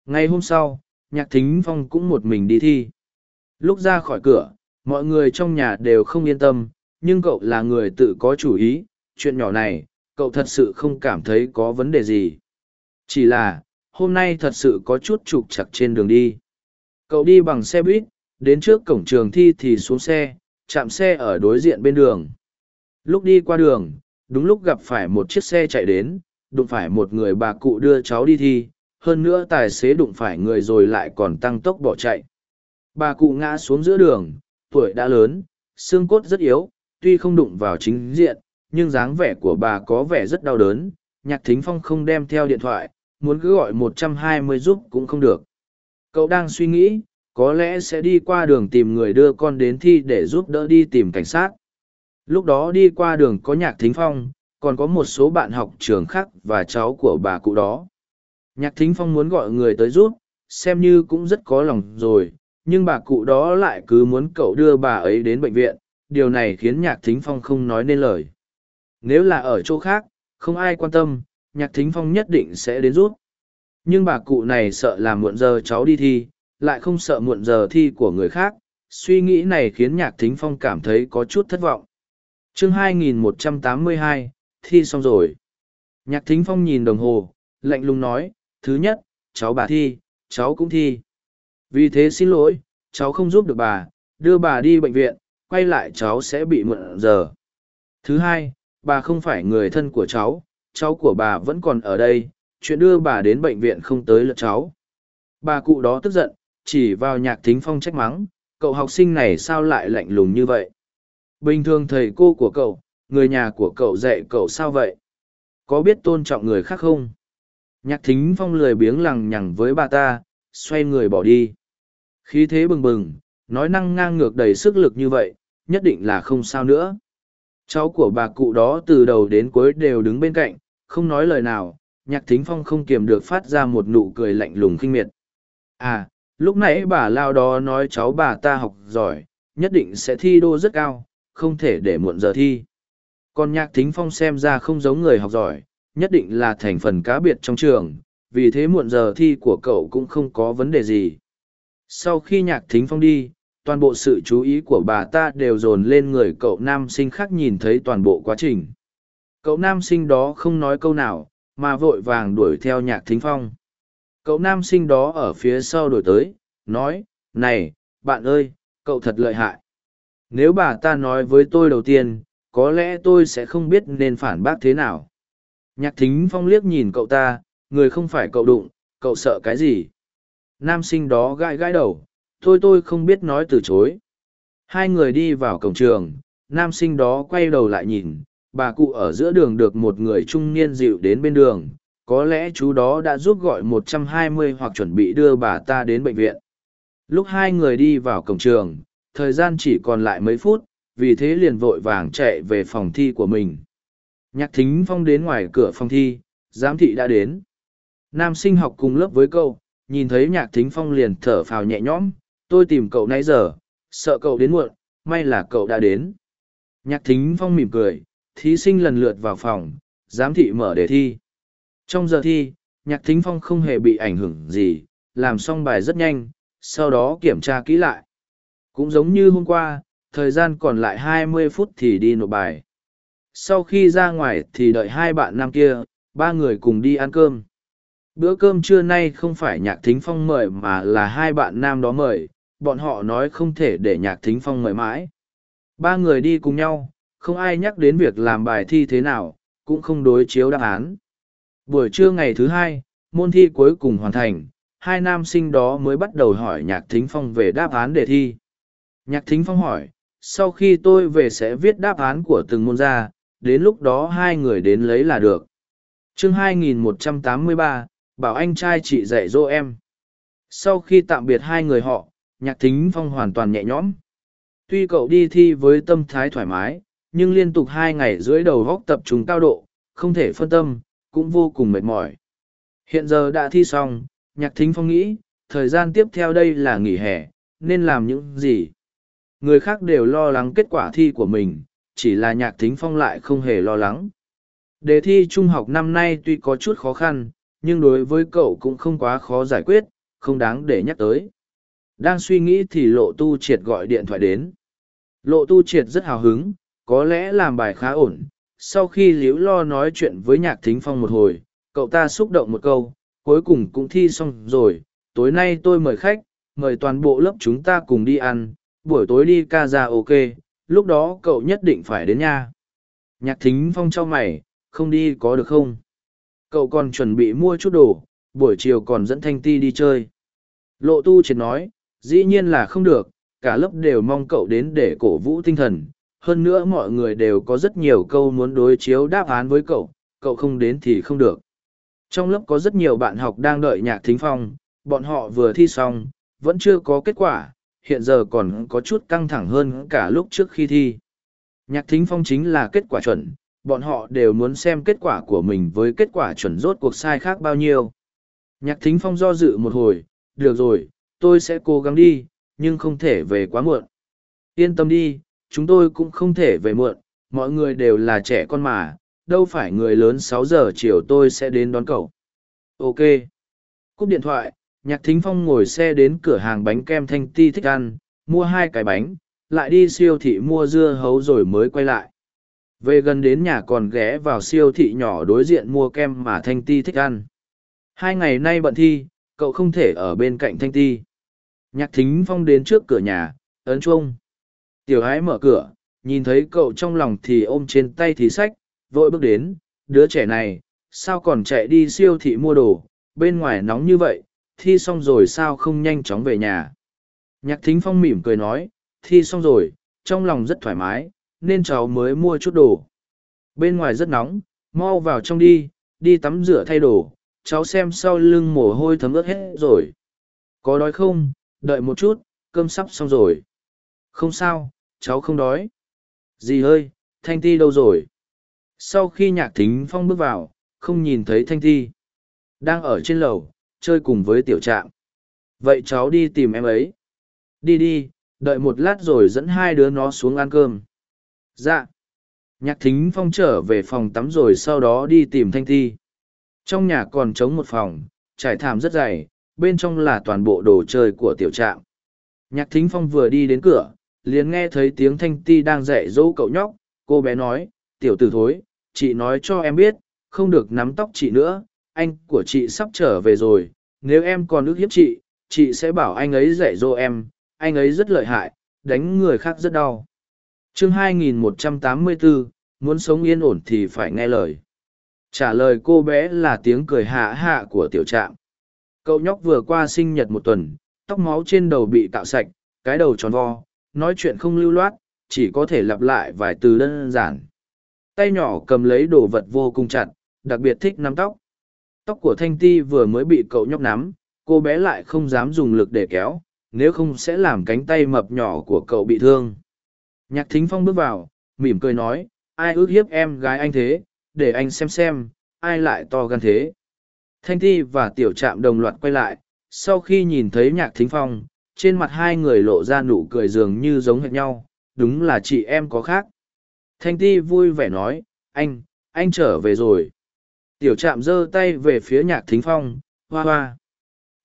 Ngày hôm sau, Nhạc Thính Phong cũng một mình đi thi. Lúc ra khỏi cửa, mọi người trong nhà đều không yên tâm, nhưng cậu là người tự có chủ ý, chuyện nhỏ này, cậu thật sự không cảm thấy có vấn đề gì. Chỉ là, hôm nay thật sự có chút trục chặt trên đường đi. Cậu đi bằng xe buýt, đến trước cổng trường thi thì xuống xe, chạm xe ở đối diện bên đường. Lúc đi qua đường, đúng lúc gặp phải một chiếc xe chạy đến, đụng phải một người bà cụ đưa cháu đi thi, hơn nữa tài xế đụng phải người rồi lại còn tăng tốc bỏ chạy. Bà cụ ngã xuống giữa đường, tuổi đã lớn, xương cốt rất yếu, tuy không đụng vào chính diện, nhưng dáng vẻ của bà có vẻ rất đau đớn. Nhạc thính phong không đem theo điện thoại, muốn cứ gọi 120 giúp cũng không được. Cậu đang suy nghĩ, có lẽ sẽ đi qua đường tìm người đưa con đến thi để giúp đỡ đi tìm cảnh sát. Lúc đó đi qua đường có nhạc thính phong, còn có một số bạn học trường khác và cháu của bà cụ đó. Nhạc thính phong muốn gọi người tới giúp, xem như cũng rất có lòng rồi, nhưng bà cụ đó lại cứ muốn cậu đưa bà ấy đến bệnh viện, điều này khiến nhạc thính phong không nói nên lời. Nếu là ở chỗ khác, không ai quan tâm, nhạc thính phong nhất định sẽ đến rút. Nhưng bà cụ này sợ là muộn giờ cháu đi thi, lại không sợ muộn giờ thi của người khác, suy nghĩ này khiến nhạc thính phong cảm thấy có chút thất vọng. chương 2182, thi xong rồi. Nhạc thính phong nhìn đồng hồ, lạnh lùng nói, thứ nhất, cháu bà thi, cháu cũng thi. Vì thế xin lỗi, cháu không giúp được bà, đưa bà đi bệnh viện, quay lại cháu sẽ bị muộn giờ. Thứ hai, bà không phải người thân của cháu, cháu của bà vẫn còn ở đây, chuyện đưa bà đến bệnh viện không tới lượt cháu. Bà cụ đó tức giận, chỉ vào nhạc thính phong trách mắng, cậu học sinh này sao lại lạnh lùng như vậy? Bình thường thầy cô của cậu, người nhà của cậu dạy cậu sao vậy? Có biết tôn trọng người khác không? Nhạc thính phong lười biếng lằng nhằng với bà ta, xoay người bỏ đi. Khí thế bừng bừng, nói năng ngang ngược đầy sức lực như vậy, nhất định là không sao nữa. Cháu của bà cụ đó từ đầu đến cuối đều đứng bên cạnh, không nói lời nào, nhạc thính phong không kiềm được phát ra một nụ cười lạnh lùng khinh miệt. À, lúc nãy bà lao đó nói cháu bà ta học giỏi, nhất định sẽ thi đô rất cao, không thể để muộn giờ thi. Còn nhạc thính phong xem ra không giống người học giỏi, nhất định là thành phần cá biệt trong trường, vì thế muộn giờ thi của cậu cũng không có vấn đề gì. Sau khi nhạc thính phong đi, toàn bộ sự chú ý của bà ta đều dồn lên người cậu nam sinh khác nhìn thấy toàn bộ quá trình. Cậu nam sinh đó không nói câu nào, mà vội vàng đuổi theo nhạc thính phong. Cậu nam sinh đó ở phía sau đuổi tới, nói, này, bạn ơi, cậu thật lợi hại. Nếu bà ta nói với tôi đầu tiên, có lẽ tôi sẽ không biết nên phản bác thế nào. Nhạc thính phong liếc nhìn cậu ta, người không phải cậu đụng, cậu sợ cái gì? Nam sinh đó gãi gãi đầu, Thôi tôi không biết nói từ chối. Hai người đi vào cổng trường, nam sinh đó quay đầu lại nhìn, bà cụ ở giữa đường được một người trung niên dịu đến bên đường, có lẽ chú đó đã giúp gọi 120 hoặc chuẩn bị đưa bà ta đến bệnh viện. Lúc hai người đi vào cổng trường, thời gian chỉ còn lại mấy phút, vì thế liền vội vàng chạy về phòng thi của mình. Nhạc thính phong đến ngoài cửa phòng thi, giám thị đã đến. Nam sinh học cùng lớp với cậu, nhìn thấy nhạc thính phong liền thở phào nhẹ nhõm, tôi tìm cậu nãy giờ, sợ cậu đến muộn, may là cậu đã đến. Nhạc thính phong mỉm cười, thí sinh lần lượt vào phòng, giám thị mở đề thi. Trong giờ thi, nhạc thính phong không hề bị ảnh hưởng gì, làm xong bài rất nhanh, sau đó kiểm tra kỹ lại. Cũng giống như hôm qua, thời gian còn lại 20 phút thì đi nộp bài. Sau khi ra ngoài thì đợi hai bạn nam kia, ba người cùng đi ăn cơm. Bữa cơm trưa nay không phải nhạc thính phong mời mà là hai bạn nam đó mời, bọn họ nói không thể để nhạc thính phong mời mãi. Ba người đi cùng nhau, không ai nhắc đến việc làm bài thi thế nào, cũng không đối chiếu đáp án. Buổi trưa ngày thứ hai, môn thi cuối cùng hoàn thành, hai nam sinh đó mới bắt đầu hỏi nhạc thính phong về đáp án đề thi. Nhạc thính phong hỏi, sau khi tôi về sẽ viết đáp án của từng môn ra, đến lúc đó hai người đến lấy là được. chương 2183, bảo anh trai chị dạy dỗ em. Sau khi tạm biệt hai người họ, nhạc thính phong hoàn toàn nhẹ nhõm. Tuy cậu đi thi với tâm thái thoải mái, nhưng liên tục hai ngày dưới đầu góc tập trung cao độ, không thể phân tâm, cũng vô cùng mệt mỏi. Hiện giờ đã thi xong, nhạc thính phong nghĩ, thời gian tiếp theo đây là nghỉ hè, nên làm những gì? Người khác đều lo lắng kết quả thi của mình, chỉ là nhạc thính phong lại không hề lo lắng. Đề thi trung học năm nay tuy có chút khó khăn, nhưng đối với cậu cũng không quá khó giải quyết, không đáng để nhắc tới. Đang suy nghĩ thì lộ tu triệt gọi điện thoại đến. Lộ tu triệt rất hào hứng, có lẽ làm bài khá ổn. Sau khi liễu lo nói chuyện với nhạc thính phong một hồi, cậu ta xúc động một câu, cuối cùng cũng thi xong rồi. Tối nay tôi mời khách, mời toàn bộ lớp chúng ta cùng đi ăn, buổi tối đi ca ra ok, lúc đó cậu nhất định phải đến nha. Nhạc thính phong cho mày, không đi có được không? Cậu còn chuẩn bị mua chút đồ, buổi chiều còn dẫn Thanh Ti đi chơi. Lộ tu triệt nói, dĩ nhiên là không được, cả lớp đều mong cậu đến để cổ vũ tinh thần. Hơn nữa mọi người đều có rất nhiều câu muốn đối chiếu đáp án với cậu, cậu không đến thì không được. Trong lớp có rất nhiều bạn học đang đợi nhạc thính phong, bọn họ vừa thi xong, vẫn chưa có kết quả, hiện giờ còn có chút căng thẳng hơn cả lúc trước khi thi. Nhạc thính phong chính là kết quả chuẩn, bọn họ đều muốn xem kết quả của mình với kết quả chuẩn rốt cuộc sai khác bao nhiêu. Nhạc thính phong do dự một hồi, được rồi, tôi sẽ cố gắng đi, nhưng không thể về quá muộn. Yên tâm đi, chúng tôi cũng không thể về muộn, mọi người đều là trẻ con mà, đâu phải người lớn sáu giờ chiều tôi sẽ đến đón cậu. Ok. Cúp điện thoại, nhạc thính phong ngồi xe đến cửa hàng bánh kem thanh ti thích ăn, mua hai cái bánh, lại đi siêu thị mua dưa hấu rồi mới quay lại. Về gần đến nhà còn ghé vào siêu thị nhỏ đối diện mua kem mà Thanh Ti thích ăn. Hai ngày nay bận thi, cậu không thể ở bên cạnh Thanh Ti. Nhạc thính phong đến trước cửa nhà, ấn chuông. Tiểu ái mở cửa, nhìn thấy cậu trong lòng thì ôm trên tay thì sách, vội bước đến, đứa trẻ này, sao còn chạy đi siêu thị mua đồ, bên ngoài nóng như vậy, thi xong rồi sao không nhanh chóng về nhà. Nhạc thính phong mỉm cười nói, thi xong rồi, trong lòng rất thoải mái, nên cháu mới mua chút đồ. Bên ngoài rất nóng, mau vào trong đi, đi tắm rửa thay đồ, cháu xem sau lưng mồ hôi thấm ướt hết rồi. Có đói không? Đợi một chút, cơm sắp xong rồi. Không sao, cháu không đói. Dì ơi, Thanh Ti đâu rồi? Sau khi nhạc thính phong bước vào, không nhìn thấy Thanh Ti. Đang ở trên lầu, chơi cùng với tiểu trạm. Vậy cháu đi tìm em ấy. Đi đi, đợi một lát rồi dẫn hai đứa nó xuống ăn cơm. Dạ. Nhạc thính phong trở về phòng tắm rồi sau đó đi tìm thanh thi. Trong nhà còn trống một phòng, trải thảm rất dày, bên trong là toàn bộ đồ chơi của tiểu trạm. Nhạc thính phong vừa đi đến cửa, liền nghe thấy tiếng thanh ti đang dạy dỗ cậu nhóc, cô bé nói, tiểu tử thối, chị nói cho em biết, không được nắm tóc chị nữa, anh của chị sắp trở về rồi, nếu em còn ước hiếp chị, chị sẽ bảo anh ấy dạy dỗ em, anh ấy rất lợi hại, đánh người khác rất đau chương 2184, muốn sống yên ổn thì phải nghe lời. Trả lời cô bé là tiếng cười hạ hạ của tiểu trạm. Cậu nhóc vừa qua sinh nhật một tuần tóc máu trên đầu bị cạo sạch cái đầu tròn vo nói chuyện không lưu loát chỉ có thể lặp lại vài từ đơn giản. Tay nhỏ cầm lấy đồ vật vô cùng chặt đặc biệt thích nắm tóc. Tóc của thanh ti vừa mới bị cậu nhóc nắm cô bé lại không dám dùng lực để kéo nếu không sẽ làm cánh tay mập nhỏ của cậu bị thương. Nhạc thính phong bước vào, mỉm cười nói, ai ước hiếp em gái anh thế, để anh xem xem, ai lại to gan thế. Thanh Ti và Tiểu Trạm đồng loạt quay lại, sau khi nhìn thấy Nhạc Thính Phong, trên mặt hai người lộ ra nụ cười dường như giống hệt nhau, đúng là chị em có khác. Thanh Ti vui vẻ nói, anh, anh trở về rồi. Tiểu Trạm giơ tay về phía Nhạc Thính Phong, hoa hoa.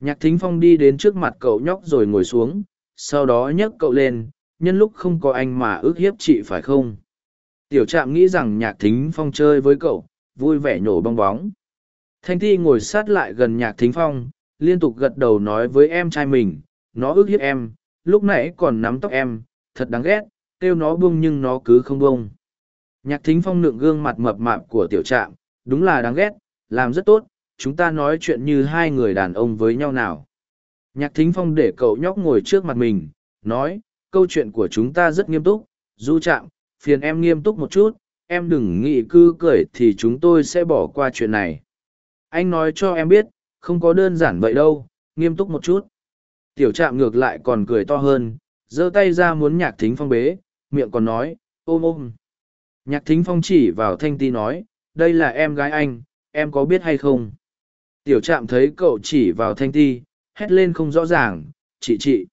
Nhạc Thính Phong đi đến trước mặt cậu nhóc rồi ngồi xuống, sau đó nhấc cậu lên, nhân lúc không có anh mà ước hiếp chị phải không? Tiểu Trạm nghĩ rằng Nhạc Thính Phong chơi với cậu, vui vẻ nhổ bong bóng. Thanh Thi ngồi sát lại gần nhạc thính phong, liên tục gật đầu nói với em trai mình, nó ước hiếp em, lúc nãy còn nắm tóc em, thật đáng ghét, kêu nó buông nhưng nó cứ không buông. Nhạc thính phong nượng gương mặt mập mạp của tiểu trạm, đúng là đáng ghét, làm rất tốt, chúng ta nói chuyện như hai người đàn ông với nhau nào. Nhạc thính phong để cậu nhóc ngồi trước mặt mình, nói, câu chuyện của chúng ta rất nghiêm túc, du chạm, phiền em nghiêm túc một chút, em đừng nghĩ cứ cười thì chúng tôi sẽ bỏ qua chuyện này. Anh nói cho em biết không có đơn giản vậy đâu nghiêm túc một chút. Tiểu trạm ngược lại còn cười to hơn giơ tay ra muốn nhạc thính phong bế miệng còn nói ôm ôm. Nhạc thính phong chỉ vào thanh ti nói đây là em gái anh em có biết hay không? Tiểu trạm thấy cậu chỉ vào thanh ti hét lên không rõ ràng chị chị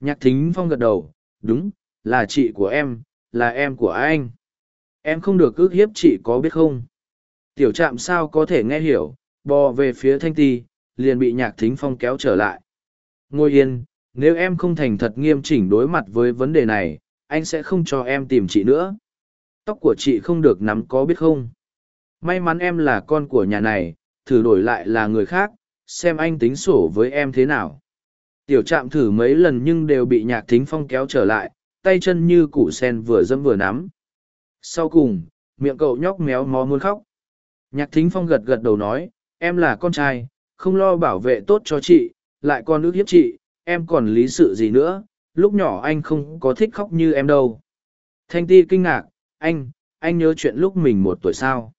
nhạc thính phong gật đầu, đúng, là chị của em, là em của anh. Em không được ước hiếp chị có biết không? Tiểu trạm sao có thể nghe hiểu, bò về phía thanh ti, liền bị nhạc thính phong kéo trở lại. Ngồi yên, nếu em không thành thật nghiêm chỉnh đối mặt với vấn đề này, anh sẽ không cho em tìm chị nữa. Tóc của chị không được nắm có biết không? May mắn em là con của nhà này, thử đổi lại là người khác, xem anh tính sổ với em thế nào tiểu trạm thử mấy lần nhưng đều bị nhạc thính phong kéo trở lại, tay chân như củ sen vừa dâm vừa nắm. Sau cùng, miệng cậu nhóc méo mó muốn khóc. Nhạc thính phong gật gật đầu nói, em là con trai, không lo bảo vệ tốt cho chị, lại còn ước hiếp chị, em còn lý sự gì nữa, lúc nhỏ anh không có thích khóc như em đâu. Thanh ti kinh ngạc, anh anh nhớ chuyện lúc mình một tuổi sao?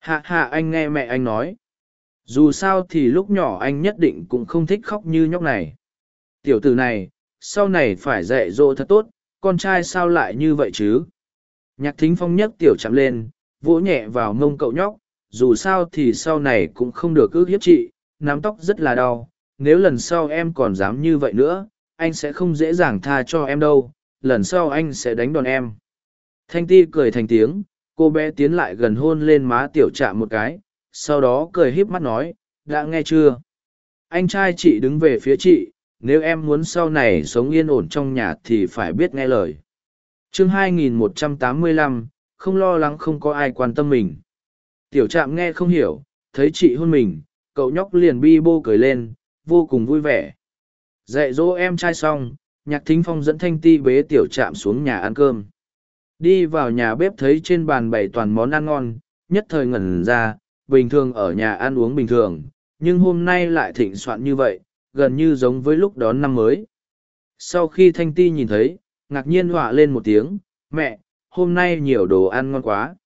Hạ hạ, anh nghe mẹ anh nói. Dù sao thì lúc nhỏ anh nhất định cũng không thích khóc như nhóc này tiểu tử này sau này phải dạy dỗ thật tốt con trai sao lại như vậy chứ nhạc thính phong nhấc tiểu chạm lên vỗ nhẹ vào mông cậu nhóc dù sao thì sau này cũng không được ước hiếp chị, nắm tóc rất là đau, nếu lần sau em còn dám như vậy nữa, anh sẽ không dễ dàng tha cho em đâu, lần sau anh sẽ đánh đòn em. Thanh ti cười thành tiếng, cô bé tiến lại gần hôn lên má tiểu trạm một cái, sau đó cười híp mắt nói, đã nghe chưa? Anh trai chị đứng về phía chị, nếu em muốn sau này sống yên ổn trong nhà thì phải biết nghe lời. chương 2185, không lo lắng không có ai quan tâm mình. Tiểu trạm nghe không hiểu, thấy chị hôn mình, cậu nhóc liền bi bô cười lên, vô cùng vui vẻ. Dạy dỗ em trai xong, nhạc thính phong dẫn thanh ti bế tiểu trạm xuống nhà ăn cơm. Đi vào nhà bếp thấy trên bàn bày toàn món ăn ngon, nhất thời ngẩn ra, bình thường ở nhà ăn uống bình thường, nhưng hôm nay lại thịnh soạn như vậy, gần như giống với lúc đón năm mới. Sau khi thanh ti nhìn thấy, ngạc nhiên họa lên một tiếng, mẹ, hôm nay nhiều đồ ăn ngon quá.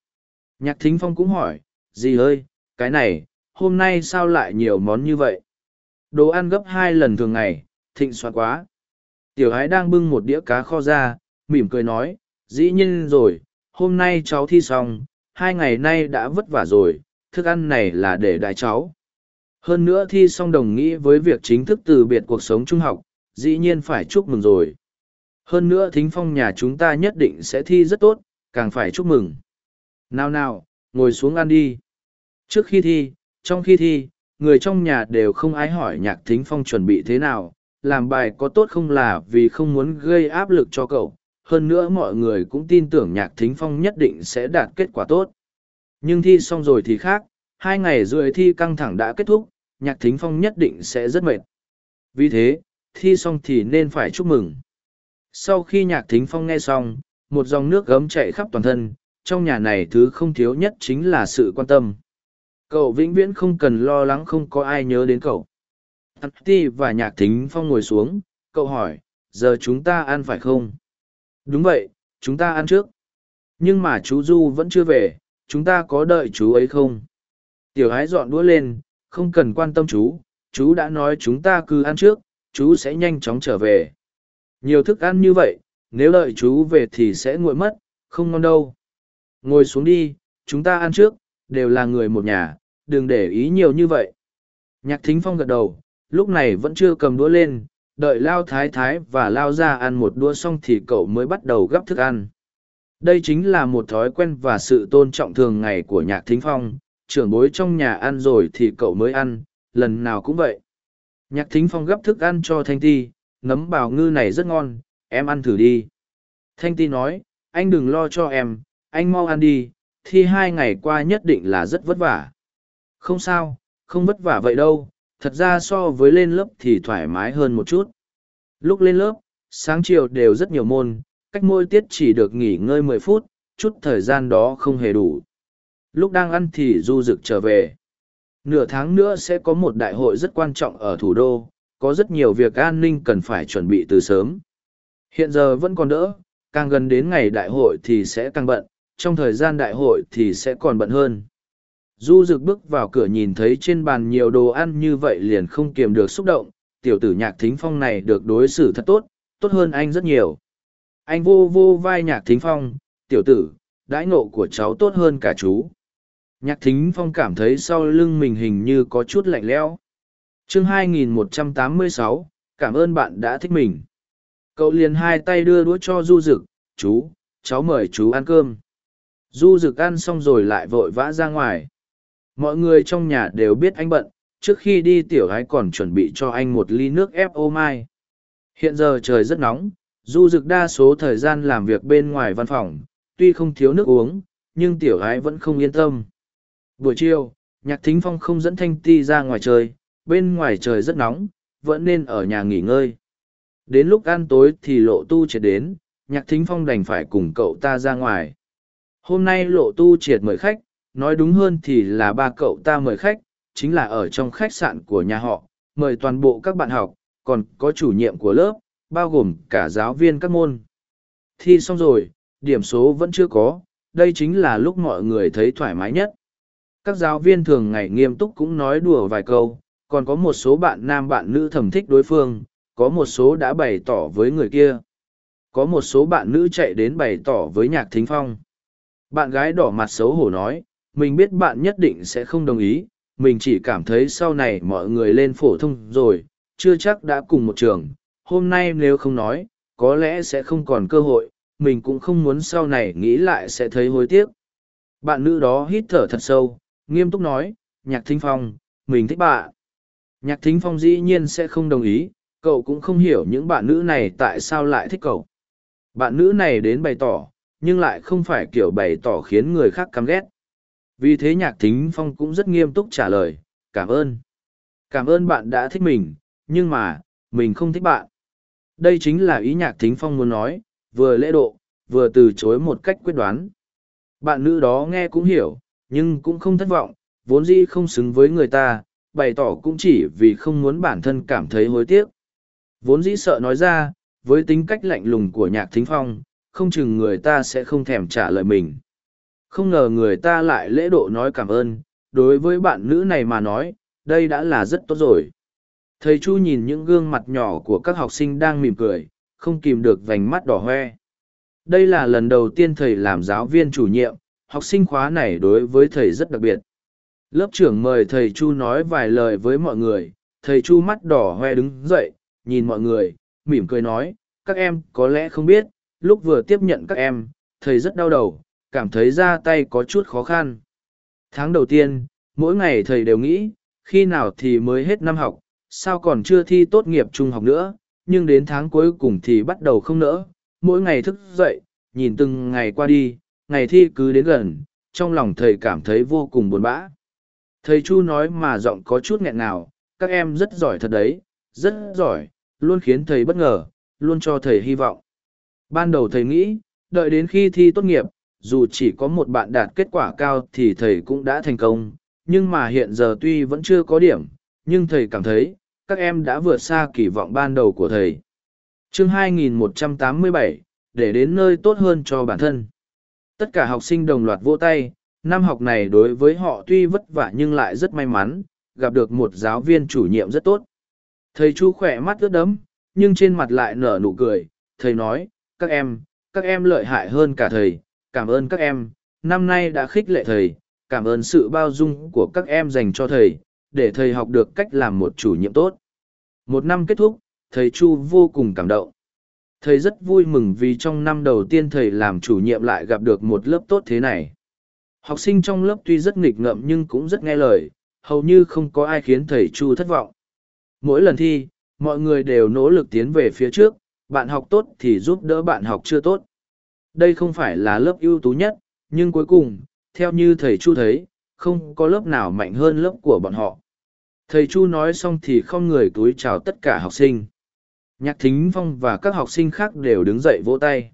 Nhạc thính phong cũng hỏi, gì ơi, cái này, hôm nay sao lại nhiều món như vậy? Đồ ăn gấp hai lần thường ngày, thịnh soạn quá. Tiểu hái đang bưng một đĩa cá kho ra, mỉm cười nói, dĩ nhiên rồi, hôm nay cháu thi xong, hai ngày nay đã vất vả rồi, thức ăn này là để đại cháu. Hơn nữa thi xong đồng nghĩ với việc chính thức từ biệt cuộc sống trung học, dĩ nhiên phải chúc mừng rồi. Hơn nữa thính phong nhà chúng ta nhất định sẽ thi rất tốt, càng phải chúc mừng. Nào nào, ngồi xuống ăn đi. Trước khi thi, trong khi thi, người trong nhà đều không ai hỏi nhạc thính phong chuẩn bị thế nào, làm bài có tốt không là vì không muốn gây áp lực cho cậu. Hơn nữa mọi người cũng tin tưởng nhạc thính phong nhất định sẽ đạt kết quả tốt. Nhưng thi xong rồi thì khác, hai ngày rưỡi thi căng thẳng đã kết thúc, nhạc thính phong nhất định sẽ rất mệt. Vì thế, thi xong thì nên phải chúc mừng. Sau khi nhạc thính phong nghe xong, một dòng nước gấm chạy khắp toàn thân, trong nhà này thứ không thiếu nhất chính là sự quan tâm. Cậu vĩnh viễn không cần lo lắng không có ai nhớ đến cậu. Ti và nhạc thính phong ngồi xuống cậu hỏi giờ chúng ta ăn phải không? Đúng vậy chúng ta ăn trước. Nhưng mà chú du vẫn chưa về chúng ta có đợi chú ấy không? Tiểu hái dọn đũa lên không cần quan tâm chú chú đã nói chúng ta cứ ăn trước chú sẽ nhanh chóng trở về nhiều thức ăn như vậy nếu đợi chú về thì sẽ nguội mất không ngon đâu Ngồi xuống đi, chúng ta ăn trước, đều là người một nhà, đừng để ý nhiều như vậy. Nhạc thính phong gật đầu, lúc này vẫn chưa cầm đũa lên, đợi lao thái thái và lao ra ăn một đũa xong thì cậu mới bắt đầu gắp thức ăn. Đây chính là một thói quen và sự tôn trọng thường ngày của nhạc thính phong, trưởng bối trong nhà ăn rồi thì cậu mới ăn, lần nào cũng vậy. Nhạc thính phong gấp thức ăn cho Thanh Ti, nấm bào ngư này rất ngon, em ăn thử đi. Thanh Ti nói, anh đừng lo cho em, anh mau ăn đi, thi hai ngày qua nhất định là rất vất vả. Không sao, không vất vả vậy đâu, thật ra so với lên lớp thì thoải mái hơn một chút. Lúc lên lớp, sáng chiều đều rất nhiều môn, cách mỗi tiết chỉ được nghỉ ngơi mười phút, chút thời gian đó không hề đủ. Lúc đang ăn thì du rực trở về. Nửa tháng nữa sẽ có một đại hội rất quan trọng ở thủ đô, có rất nhiều việc an ninh cần phải chuẩn bị từ sớm. Hiện giờ vẫn còn đỡ, càng gần đến ngày đại hội thì sẽ càng bận, trong thời gian đại hội thì sẽ còn bận hơn. Du rực bước vào cửa nhìn thấy trên bàn nhiều đồ ăn như vậy liền không kiềm được xúc động, tiểu tử nhạc thính phong này được đối xử thật tốt, tốt hơn anh rất nhiều. Anh vô vô vai nhạc thính phong, tiểu tử, đãi nộ của cháu tốt hơn cả chú. Nhạc thính phong cảm thấy sau lưng mình hình như có chút lạnh lẽo. chương 2186, cảm ơn bạn đã thích mình. Cậu liền hai tay đưa đũa cho du rực, chú, cháu mời chú ăn cơm. Du rực ăn xong rồi lại vội vã ra ngoài. Mọi người trong nhà đều biết anh bận, trước khi đi tiểu gái còn chuẩn bị cho anh một ly nước ép ô mai. Hiện giờ trời rất nóng, du rực đa số thời gian làm việc bên ngoài văn phòng, tuy không thiếu nước uống, nhưng tiểu gái vẫn không yên tâm. Buổi chiều, nhạc thính phong không dẫn thanh ti ra ngoài trời, bên ngoài trời rất nóng, vẫn nên ở nhà nghỉ ngơi. Đến lúc ăn tối thì lộ tu triệt đến, nhạc thính phong đành phải cùng cậu ta ra ngoài. Hôm nay lộ tu triệt mời khách, nói đúng hơn thì là ba cậu ta mời khách, chính là ở trong khách sạn của nhà họ, mời toàn bộ các bạn học, còn có chủ nhiệm của lớp, bao gồm cả giáo viên các môn. Thi xong rồi, điểm số vẫn chưa có, đây chính là lúc mọi người thấy thoải mái nhất. Các giáo viên thường ngày nghiêm túc cũng nói đùa vài câu, còn có một số bạn nam bạn nữ thầm thích đối phương, có một số đã bày tỏ với người kia. Có một số bạn nữ chạy đến bày tỏ với nhạc thính phong. Bạn gái đỏ mặt xấu hổ nói, mình biết bạn nhất định sẽ không đồng ý, mình chỉ cảm thấy sau này mọi người lên phổ thông rồi, chưa chắc đã cùng một trường. Hôm nay nếu không nói, có lẽ sẽ không còn cơ hội, mình cũng không muốn sau này nghĩ lại sẽ thấy hối tiếc. Bạn nữ đó hít thở thật sâu, nghiêm túc nói, nhạc thính phong, mình thích bạn. Nhạc thính phong dĩ nhiên sẽ không đồng ý, cậu cũng không hiểu những bạn nữ này tại sao lại thích cậu. Bạn nữ này đến bày tỏ, nhưng lại không phải kiểu bày tỏ khiến người khác căm ghét. Vì thế nhạc thính phong cũng rất nghiêm túc trả lời, cảm ơn. Cảm ơn bạn đã thích mình, nhưng mà, mình không thích bạn. Đây chính là ý nhạc thính phong muốn nói, vừa lễ độ, vừa từ chối một cách quyết đoán. Bạn nữ đó nghe cũng hiểu, nhưng cũng không thất vọng, vốn dĩ không xứng với người ta, bày tỏ cũng chỉ vì không muốn bản thân cảm thấy hối tiếc. Vốn dĩ sợ nói ra, với tính cách lạnh lùng của nhạc thính phong, không chừng người ta sẽ không thèm trả lời mình. Không ngờ người ta lại lễ độ nói cảm ơn, đối với bạn nữ này mà nói, đây đã là rất tốt rồi. Thầy Chu nhìn những gương mặt nhỏ của các học sinh đang mỉm cười, không kìm được vành mắt đỏ hoe. Đây là lần đầu tiên thầy làm giáo viên chủ nhiệm, học sinh khóa này đối với thầy rất đặc biệt. Lớp trưởng mời thầy Chu nói vài lời với mọi người, thầy Chu mắt đỏ hoe đứng dậy, nhìn mọi người, mỉm cười nói, các em có lẽ không biết, lúc vừa tiếp nhận các em, thầy rất đau đầu, cảm thấy ra tay có chút khó khăn. Tháng đầu tiên, mỗi ngày thầy đều nghĩ, khi nào thì mới hết năm học, sao còn chưa thi tốt nghiệp trung học nữa, nhưng đến tháng cuối cùng thì bắt đầu không nỡ, mỗi ngày thức dậy, nhìn từng ngày qua đi, ngày thi cứ đến gần, trong lòng thầy cảm thấy vô cùng buồn bã. Thầy Chu nói mà giọng có chút nghẹn nào, các em rất giỏi thật đấy, rất giỏi, luôn khiến thầy bất ngờ, luôn cho thầy hy vọng. Ban đầu thầy nghĩ, đợi đến khi thi tốt nghiệp, dù chỉ có một bạn đạt kết quả cao thì thầy cũng đã thành công, nhưng mà hiện giờ tuy vẫn chưa có điểm, nhưng thầy cảm thấy, các em đã vượt xa kỳ vọng ban đầu của thầy. chương 2187, để đến nơi tốt hơn cho bản thân. Tất cả học sinh đồng loạt vỗ tay, năm học này đối với họ tuy vất vả nhưng lại rất may mắn, gặp được một giáo viên chủ nhiệm rất tốt. Thầy Chu khỏe mắt ướt đấm, nhưng trên mặt lại nở nụ cười, thầy nói, các em, các em lợi hại hơn cả thầy, cảm ơn các em, năm nay đã khích lệ thầy, cảm ơn sự bao dung của các em dành cho thầy, để thầy học được cách làm một chủ nhiệm tốt. Một năm kết thúc, thầy Chu vô cùng cảm động. Thầy rất vui mừng vì trong năm đầu tiên thầy làm chủ nhiệm lại gặp được một lớp tốt thế này. Học sinh trong lớp tuy rất nghịch ngợm nhưng cũng rất nghe lời, hầu như không có ai khiến thầy Chu thất vọng. Mỗi lần thi, mọi người đều nỗ lực tiến về phía trước, bạn học tốt thì giúp đỡ bạn học chưa tốt. Đây không phải là lớp ưu tú nhất, nhưng cuối cùng, theo như thầy Chu thấy, không có lớp nào mạnh hơn lớp của bọn họ. Thầy Chu nói xong thì không người túi chào tất cả học sinh. Nhạc Thính Phong và các học sinh khác đều đứng dậy vỗ tay.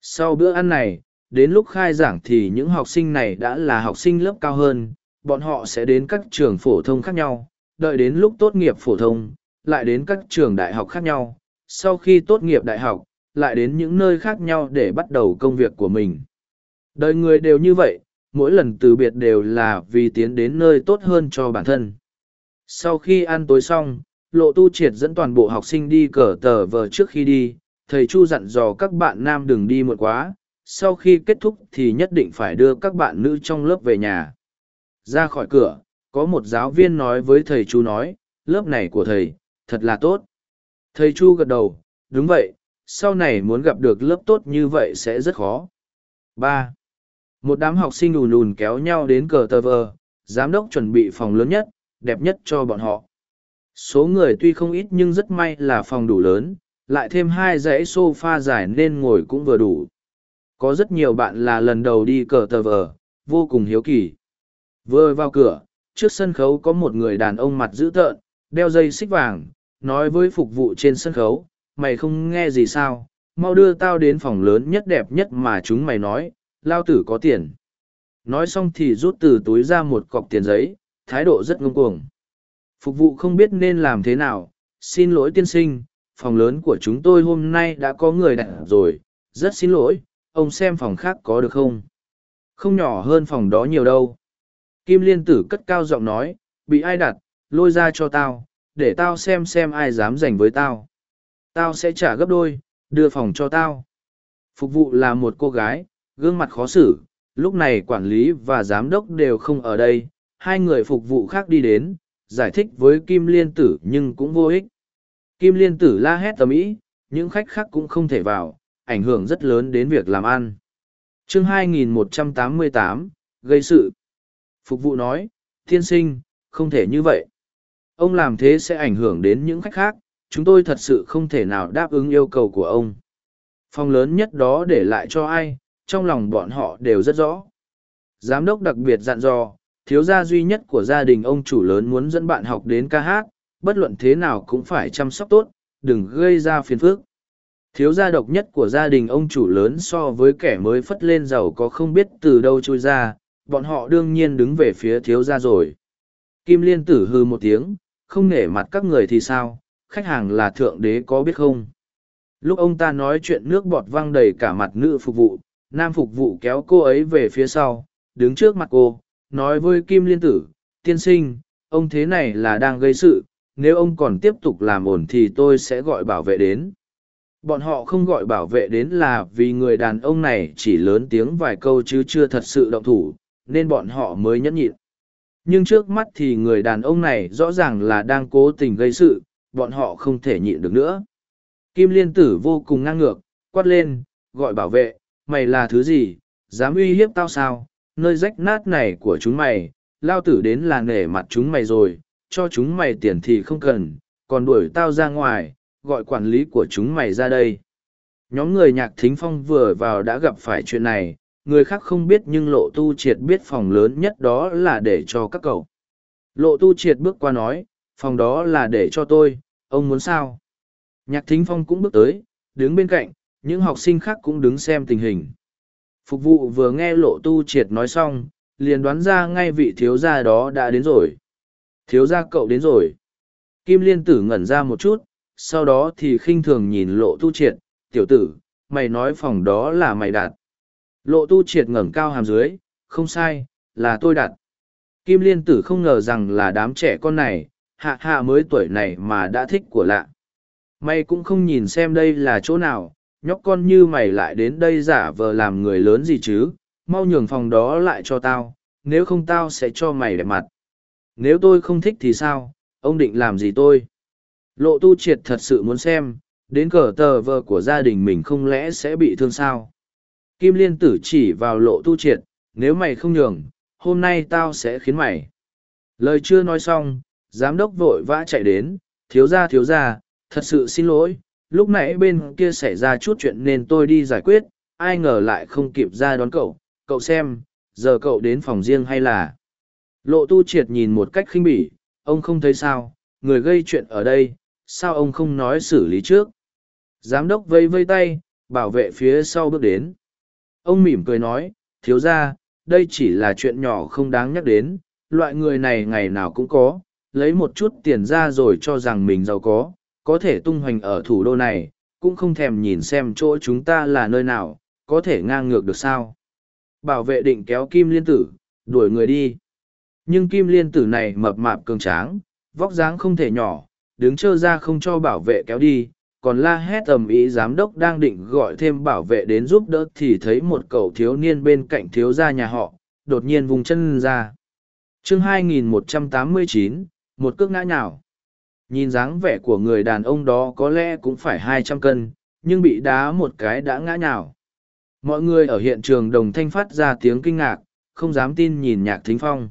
Sau bữa ăn này, đến lúc khai giảng thì những học sinh này đã là học sinh lớp cao hơn, bọn họ sẽ đến các trường phổ thông khác nhau, đợi đến lúc tốt nghiệp phổ thông, lại đến các trường đại học khác nhau. Sau khi tốt nghiệp đại học, lại đến những nơi khác nhau để bắt đầu công việc của mình. Đời người đều như vậy, mỗi lần từ biệt đều là vì tiến đến nơi tốt hơn cho bản thân. Sau khi ăn tối xong, lộ tu triệt dẫn toàn bộ học sinh đi cờ tờ vờ trước khi đi, thầy Chu dặn dò các bạn nam đừng đi muộn quá, sau khi kết thúc thì nhất định phải đưa các bạn nữ trong lớp về nhà. Ra khỏi cửa, có một giáo viên nói với thầy Chu nói, lớp này của thầy, thật là tốt. Thầy Chu gật đầu, đúng vậy, sau này muốn gặp được lớp tốt như vậy sẽ rất khó. ba Một đám học sinh ùn ùn kéo nhau đến cờ tờ vờ, giám đốc chuẩn bị phòng lớn nhất, đẹp nhất cho bọn họ. Số người tuy không ít nhưng rất may là phòng đủ lớn, lại thêm hai dãy sofa dài nên ngồi cũng vừa đủ. Có rất nhiều bạn là lần đầu đi cờ tờ vờ, vô cùng hiếu kỳ. Vừa vào cửa, trước sân khấu có một người đàn ông mặt dữ tợn, đeo dây xích vàng, nói với phục vụ trên sân khấu, mày không nghe gì sao, mau đưa tao đến phòng lớn nhất đẹp nhất mà chúng mày nói, lao tử có tiền. Nói xong thì rút từ túi ra một cọc tiền giấy, thái độ rất ngông cuồng. Phục vụ không biết nên làm thế nào, xin lỗi tiên sinh, phòng lớn của chúng tôi hôm nay đã có người đặt rồi, rất xin lỗi, ông xem phòng khác có được không? Không nhỏ hơn phòng đó nhiều đâu. Kim liên tử cất cao giọng nói, bị ai đặt, lôi ra cho tao, để tao xem xem ai dám giành với tao. Tao sẽ trả gấp đôi, đưa phòng cho tao. Phục vụ là một cô gái, gương mặt khó xử, lúc này quản lý và giám đốc đều không ở đây, hai người phục vụ khác đi đến, giải thích với Kim Liên Tử nhưng cũng vô ích. Kim Liên Tử la hét tầm ý, những khách khác cũng không thể vào, ảnh hưởng rất lớn đến việc làm ăn. chương 2188, gây sự. Phục vụ nói, thiên sinh, không thể như vậy. Ông làm thế sẽ ảnh hưởng đến những khách khác, chúng tôi thật sự không thể nào đáp ứng yêu cầu của ông. Phòng lớn nhất đó để lại cho ai, trong lòng bọn họ đều rất rõ. Giám đốc đặc biệt dặn dò, thiếu gia duy nhất của gia đình ông chủ lớn muốn dẫn bạn học đến ca hát, bất luận thế nào cũng phải chăm sóc tốt, đừng gây ra phiền phức. Thiếu gia độc nhất của gia đình ông chủ lớn so với kẻ mới phất lên giàu có không biết từ đâu trôi ra, bọn họ đương nhiên đứng về phía thiếu gia rồi. Kim Liên tử hư một tiếng, không nể mặt các người thì sao, khách hàng là thượng đế có biết không? Lúc ông ta nói chuyện nước bọt văng đầy cả mặt nữ phục vụ, nam phục vụ kéo cô ấy về phía sau, đứng trước mặt cô, nói với Kim Liên Tử, tiên sinh, ông thế này là đang gây sự, nếu ông còn tiếp tục làm ổn thì tôi sẽ gọi bảo vệ đến. Bọn họ không gọi bảo vệ đến là vì người đàn ông này chỉ lớn tiếng vài câu chứ chưa thật sự động thủ, nên bọn họ mới nhẫn nhịn. Nhưng trước mắt thì người đàn ông này rõ ràng là đang cố tình gây sự, bọn họ không thể nhịn được nữa. Kim Liên Tử vô cùng ngang ngược, quát lên, gọi bảo vệ, mày là thứ gì, dám uy hiếp tao sao, nơi rách nát này của chúng mày, lao tử đến là nể mặt chúng mày rồi, cho chúng mày tiền thì không cần, còn đuổi tao ra ngoài, gọi quản lý của chúng mày ra đây. Nhóm người nhạc thính phong vừa vào đã gặp phải chuyện này, người khác không biết nhưng lộ tu triệt biết phòng lớn nhất đó là để cho các cậu. Lộ tu triệt bước qua nói, phòng đó là để cho tôi, ông muốn sao? Nhạc thính phong cũng bước tới, đứng bên cạnh, những học sinh khác cũng đứng xem tình hình. Phục vụ vừa nghe lộ tu triệt nói xong, liền đoán ra ngay vị thiếu gia đó đã đến rồi. Thiếu gia cậu đến rồi. Kim liên tử ngẩn ra một chút, sau đó thì khinh thường nhìn lộ tu triệt, tiểu tử, mày nói phòng đó là mày đặt. Lộ tu triệt ngẩng cao hàm dưới, không sai, là tôi đặt. Kim liên tử không ngờ rằng là đám trẻ con này, hạ hạ mới tuổi này mà đã thích của lạ. Mày cũng không nhìn xem đây là chỗ nào, nhóc con như mày lại đến đây giả vờ làm người lớn gì chứ, mau nhường phòng đó lại cho tao, nếu không tao sẽ cho mày đẹp mặt. Nếu tôi không thích thì sao, ông định làm gì tôi? Lộ tu triệt thật sự muốn xem, đến cờ tờ vợ của gia đình mình không lẽ sẽ bị thương sao? Kim liên tử chỉ vào lộ tu triệt, nếu mày không nhường, hôm nay tao sẽ khiến mày. Lời chưa nói xong, giám đốc vội vã chạy đến, thiếu ra thiếu ra, thật sự xin lỗi, lúc nãy bên kia xảy ra chút chuyện nên tôi đi giải quyết, ai ngờ lại không kịp ra đón cậu, cậu xem, giờ cậu đến phòng riêng hay là... Lộ tu triệt nhìn một cách khinh bỉ, ông không thấy sao, người gây chuyện ở đây, sao ông không nói xử lý trước. Giám đốc vây vây tay, bảo vệ phía sau bước đến. Ông mỉm cười nói, thiếu ra, đây chỉ là chuyện nhỏ không đáng nhắc đến, loại người này ngày nào cũng có, lấy một chút tiền ra rồi cho rằng mình giàu có, có thể tung hoành ở thủ đô này, cũng không thèm nhìn xem chỗ chúng ta là nơi nào, có thể ngang ngược được sao. Bảo vệ định kéo kim liên tử, đuổi người đi. Nhưng kim liên tử này mập mạp cường tráng, vóc dáng không thể nhỏ, đứng trơ ra không cho bảo vệ kéo đi, còn la hét tầm ý giám đốc đang định gọi thêm bảo vệ đến giúp đỡ thì thấy một cậu thiếu niên bên cạnh thiếu gia nhà họ, đột nhiên vùng chân ra. chương 2189, một cước ngã nhào. Nhìn dáng vẻ của người đàn ông đó có lẽ cũng phải hai trăm cân, nhưng bị đá một cái đã ngã nhào. Mọi người ở hiện trường đồng thanh phát ra tiếng kinh ngạc, không dám tin nhìn nhạc thính phong.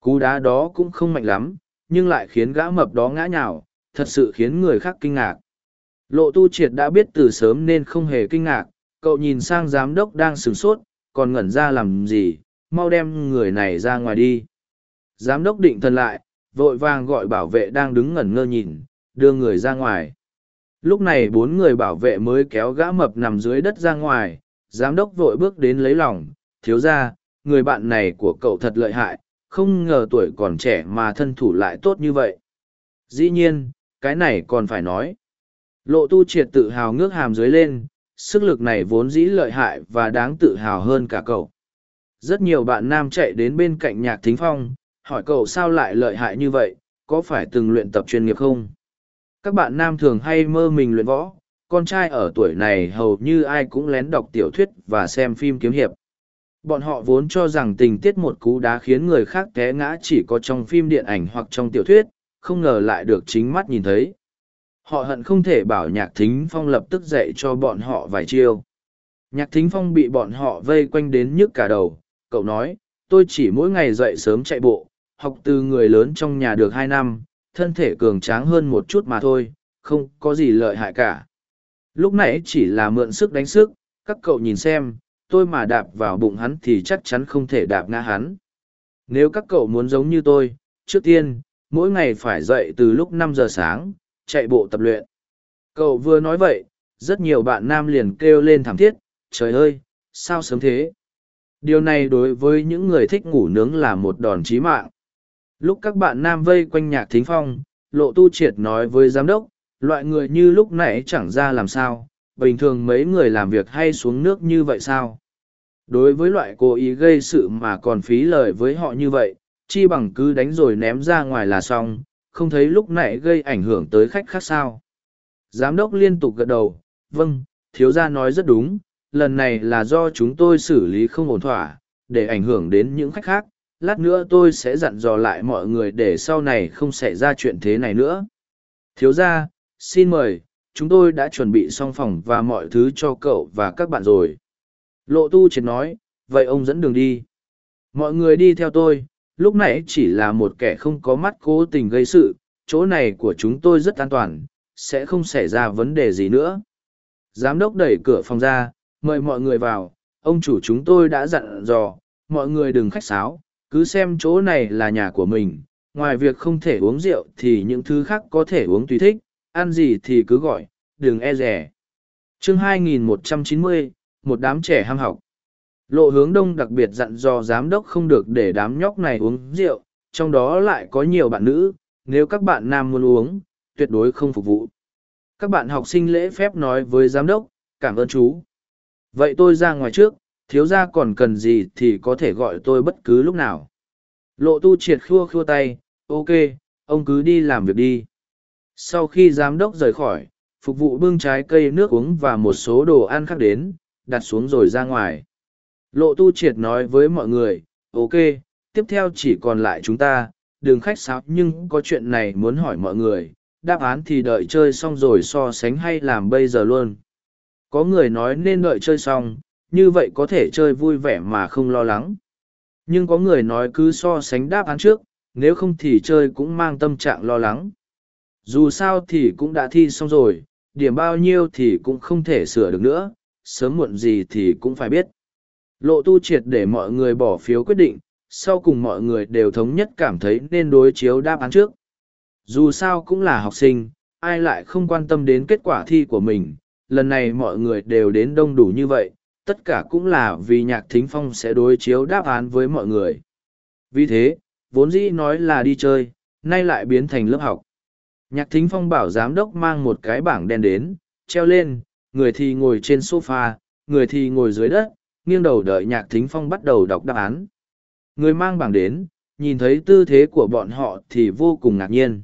Cú đá đó cũng không mạnh lắm, nhưng lại khiến gã mập đó ngã nhào, thật sự khiến người khác kinh ngạc. Lộ tu triệt đã biết từ sớm nên không hề kinh ngạc, cậu nhìn sang giám đốc đang sửng sốt, còn ngẩn ra làm gì, mau đem người này ra ngoài đi. Giám đốc định thần lại, vội vàng gọi bảo vệ đang đứng ngẩn ngơ nhìn, đưa người ra ngoài. Lúc này bốn người bảo vệ mới kéo gã mập nằm dưới đất ra ngoài, giám đốc vội bước đến lấy lòng, thiếu ra, người bạn này của cậu thật lợi hại, không ngờ tuổi còn trẻ mà thân thủ lại tốt như vậy. Dĩ nhiên, cái này còn phải nói. Lộ tu triệt tự hào ngước hàm dưới lên, sức lực này vốn dĩ lợi hại và đáng tự hào hơn cả cậu. Rất nhiều bạn nam chạy đến bên cạnh nhạc thính phong, hỏi cậu sao lại lợi hại như vậy, có phải từng luyện tập chuyên nghiệp không? Các bạn nam thường hay mơ mình luyện võ, con trai ở tuổi này hầu như ai cũng lén đọc tiểu thuyết và xem phim kiếm hiệp. Bọn họ vốn cho rằng tình tiết một cú đá khiến người khác té ngã chỉ có trong phim điện ảnh hoặc trong tiểu thuyết, không ngờ lại được chính mắt nhìn thấy. Họ hận không thể bảo Nhạc Thính Phong lập tức dạy cho bọn họ vài chiêu. Nhạc Thính Phong bị bọn họ vây quanh đến nhức cả đầu, cậu nói, tôi chỉ mỗi ngày dậy sớm chạy bộ, học từ người lớn trong nhà được hai năm, thân thể cường tráng hơn một chút mà thôi, không có gì lợi hại cả. Lúc nãy chỉ là mượn sức đánh sức, các cậu nhìn xem, tôi mà đạp vào bụng hắn thì chắc chắn không thể đạp ngã hắn. Nếu các cậu muốn giống như tôi, trước tiên, mỗi ngày phải dậy từ lúc năm giờ sáng, chạy bộ tập luyện. Cậu vừa nói vậy, rất nhiều bạn nam liền kêu lên thảm thiết, trời ơi, sao sớm thế? Điều này đối với những người thích ngủ nướng là một đòn chí mạng. Lúc các bạn nam vây quanh nhạc thính phong, lộ tu triệt nói với giám đốc, loại người như lúc nãy chẳng ra làm sao, bình thường mấy người làm việc hay xuống nước như vậy sao? Đối với loại cố ý gây sự mà còn phí lời với họ như vậy, chi bằng cứ đánh rồi ném ra ngoài là xong, không thấy lúc nãy gây ảnh hưởng tới khách khác sao. Giám đốc liên tục gật đầu, vâng, thiếu gia nói rất đúng, lần này là do chúng tôi xử lý không ổn thỏa, để ảnh hưởng đến những khách khác, lát nữa tôi sẽ dặn dò lại mọi người để sau này không xảy ra chuyện thế này nữa. Thiếu gia, xin mời, chúng tôi đã chuẩn bị xong phòng và mọi thứ cho cậu và các bạn rồi. Lộ tu triệt nói, vậy ông dẫn đường đi. Mọi người đi theo tôi, lúc nãy chỉ là một kẻ không có mắt cố tình gây sự, chỗ này của chúng tôi rất an toàn, sẽ không xảy ra vấn đề gì nữa. Giám đốc đẩy cửa phòng ra, mời mọi người vào, ông chủ chúng tôi đã dặn dò, mọi người đừng khách sáo, cứ xem chỗ này là nhà của mình, ngoài việc không thể uống rượu thì những thứ khác có thể uống tùy thích, ăn gì thì cứ gọi, đừng e rẻ. chương 2190, một đám trẻ ham học. Lộ hướng đông đặc biệt dặn dò giám đốc không được để đám nhóc này uống rượu, trong đó lại có nhiều bạn nữ, nếu các bạn nam muốn uống, tuyệt đối không phục vụ. Các bạn học sinh lễ phép nói với giám đốc, cảm ơn chú. Vậy tôi ra ngoài trước, thiếu gia còn cần gì thì có thể gọi tôi bất cứ lúc nào. Lộ tu triệt khua khua tay, ok, ông cứ đi làm việc đi. Sau khi giám đốc rời khỏi, phục vụ bưng trái cây nước uống và một số đồ ăn khác đến, đặt xuống rồi ra ngoài. Lộ tu triệt nói với mọi người, ok, tiếp theo chỉ còn lại chúng ta, đừng khách sáo nhưng có chuyện này muốn hỏi mọi người, đáp án thì đợi chơi xong rồi so sánh hay làm bây giờ luôn. Có người nói nên đợi chơi xong, như vậy có thể chơi vui vẻ mà không lo lắng. Nhưng có người nói cứ so sánh đáp án trước, nếu không thì chơi cũng mang tâm trạng lo lắng. Dù sao thì cũng đã thi xong rồi, điểm bao nhiêu thì cũng không thể sửa được nữa, sớm muộn gì thì cũng phải biết. Lộ tu triệt để mọi người bỏ phiếu quyết định, sau cùng mọi người đều thống nhất cảm thấy nên đối chiếu đáp án trước. Dù sao cũng là học sinh, ai lại không quan tâm đến kết quả thi của mình, lần này mọi người đều đến đông đủ như vậy, tất cả cũng là vì nhạc thính phong sẽ đối chiếu đáp án với mọi người. Vì thế, vốn dĩ nói là đi chơi, nay lại biến thành lớp học. Nhạc thính phong bảo giám đốc mang một cái bảng đen đến, treo lên, người thì ngồi trên sofa, người thì ngồi dưới đất, nghiêng đầu đợi nhạc thính phong bắt đầu đọc đáp án. Người mang bảng đến, nhìn thấy tư thế của bọn họ thì vô cùng ngạc nhiên.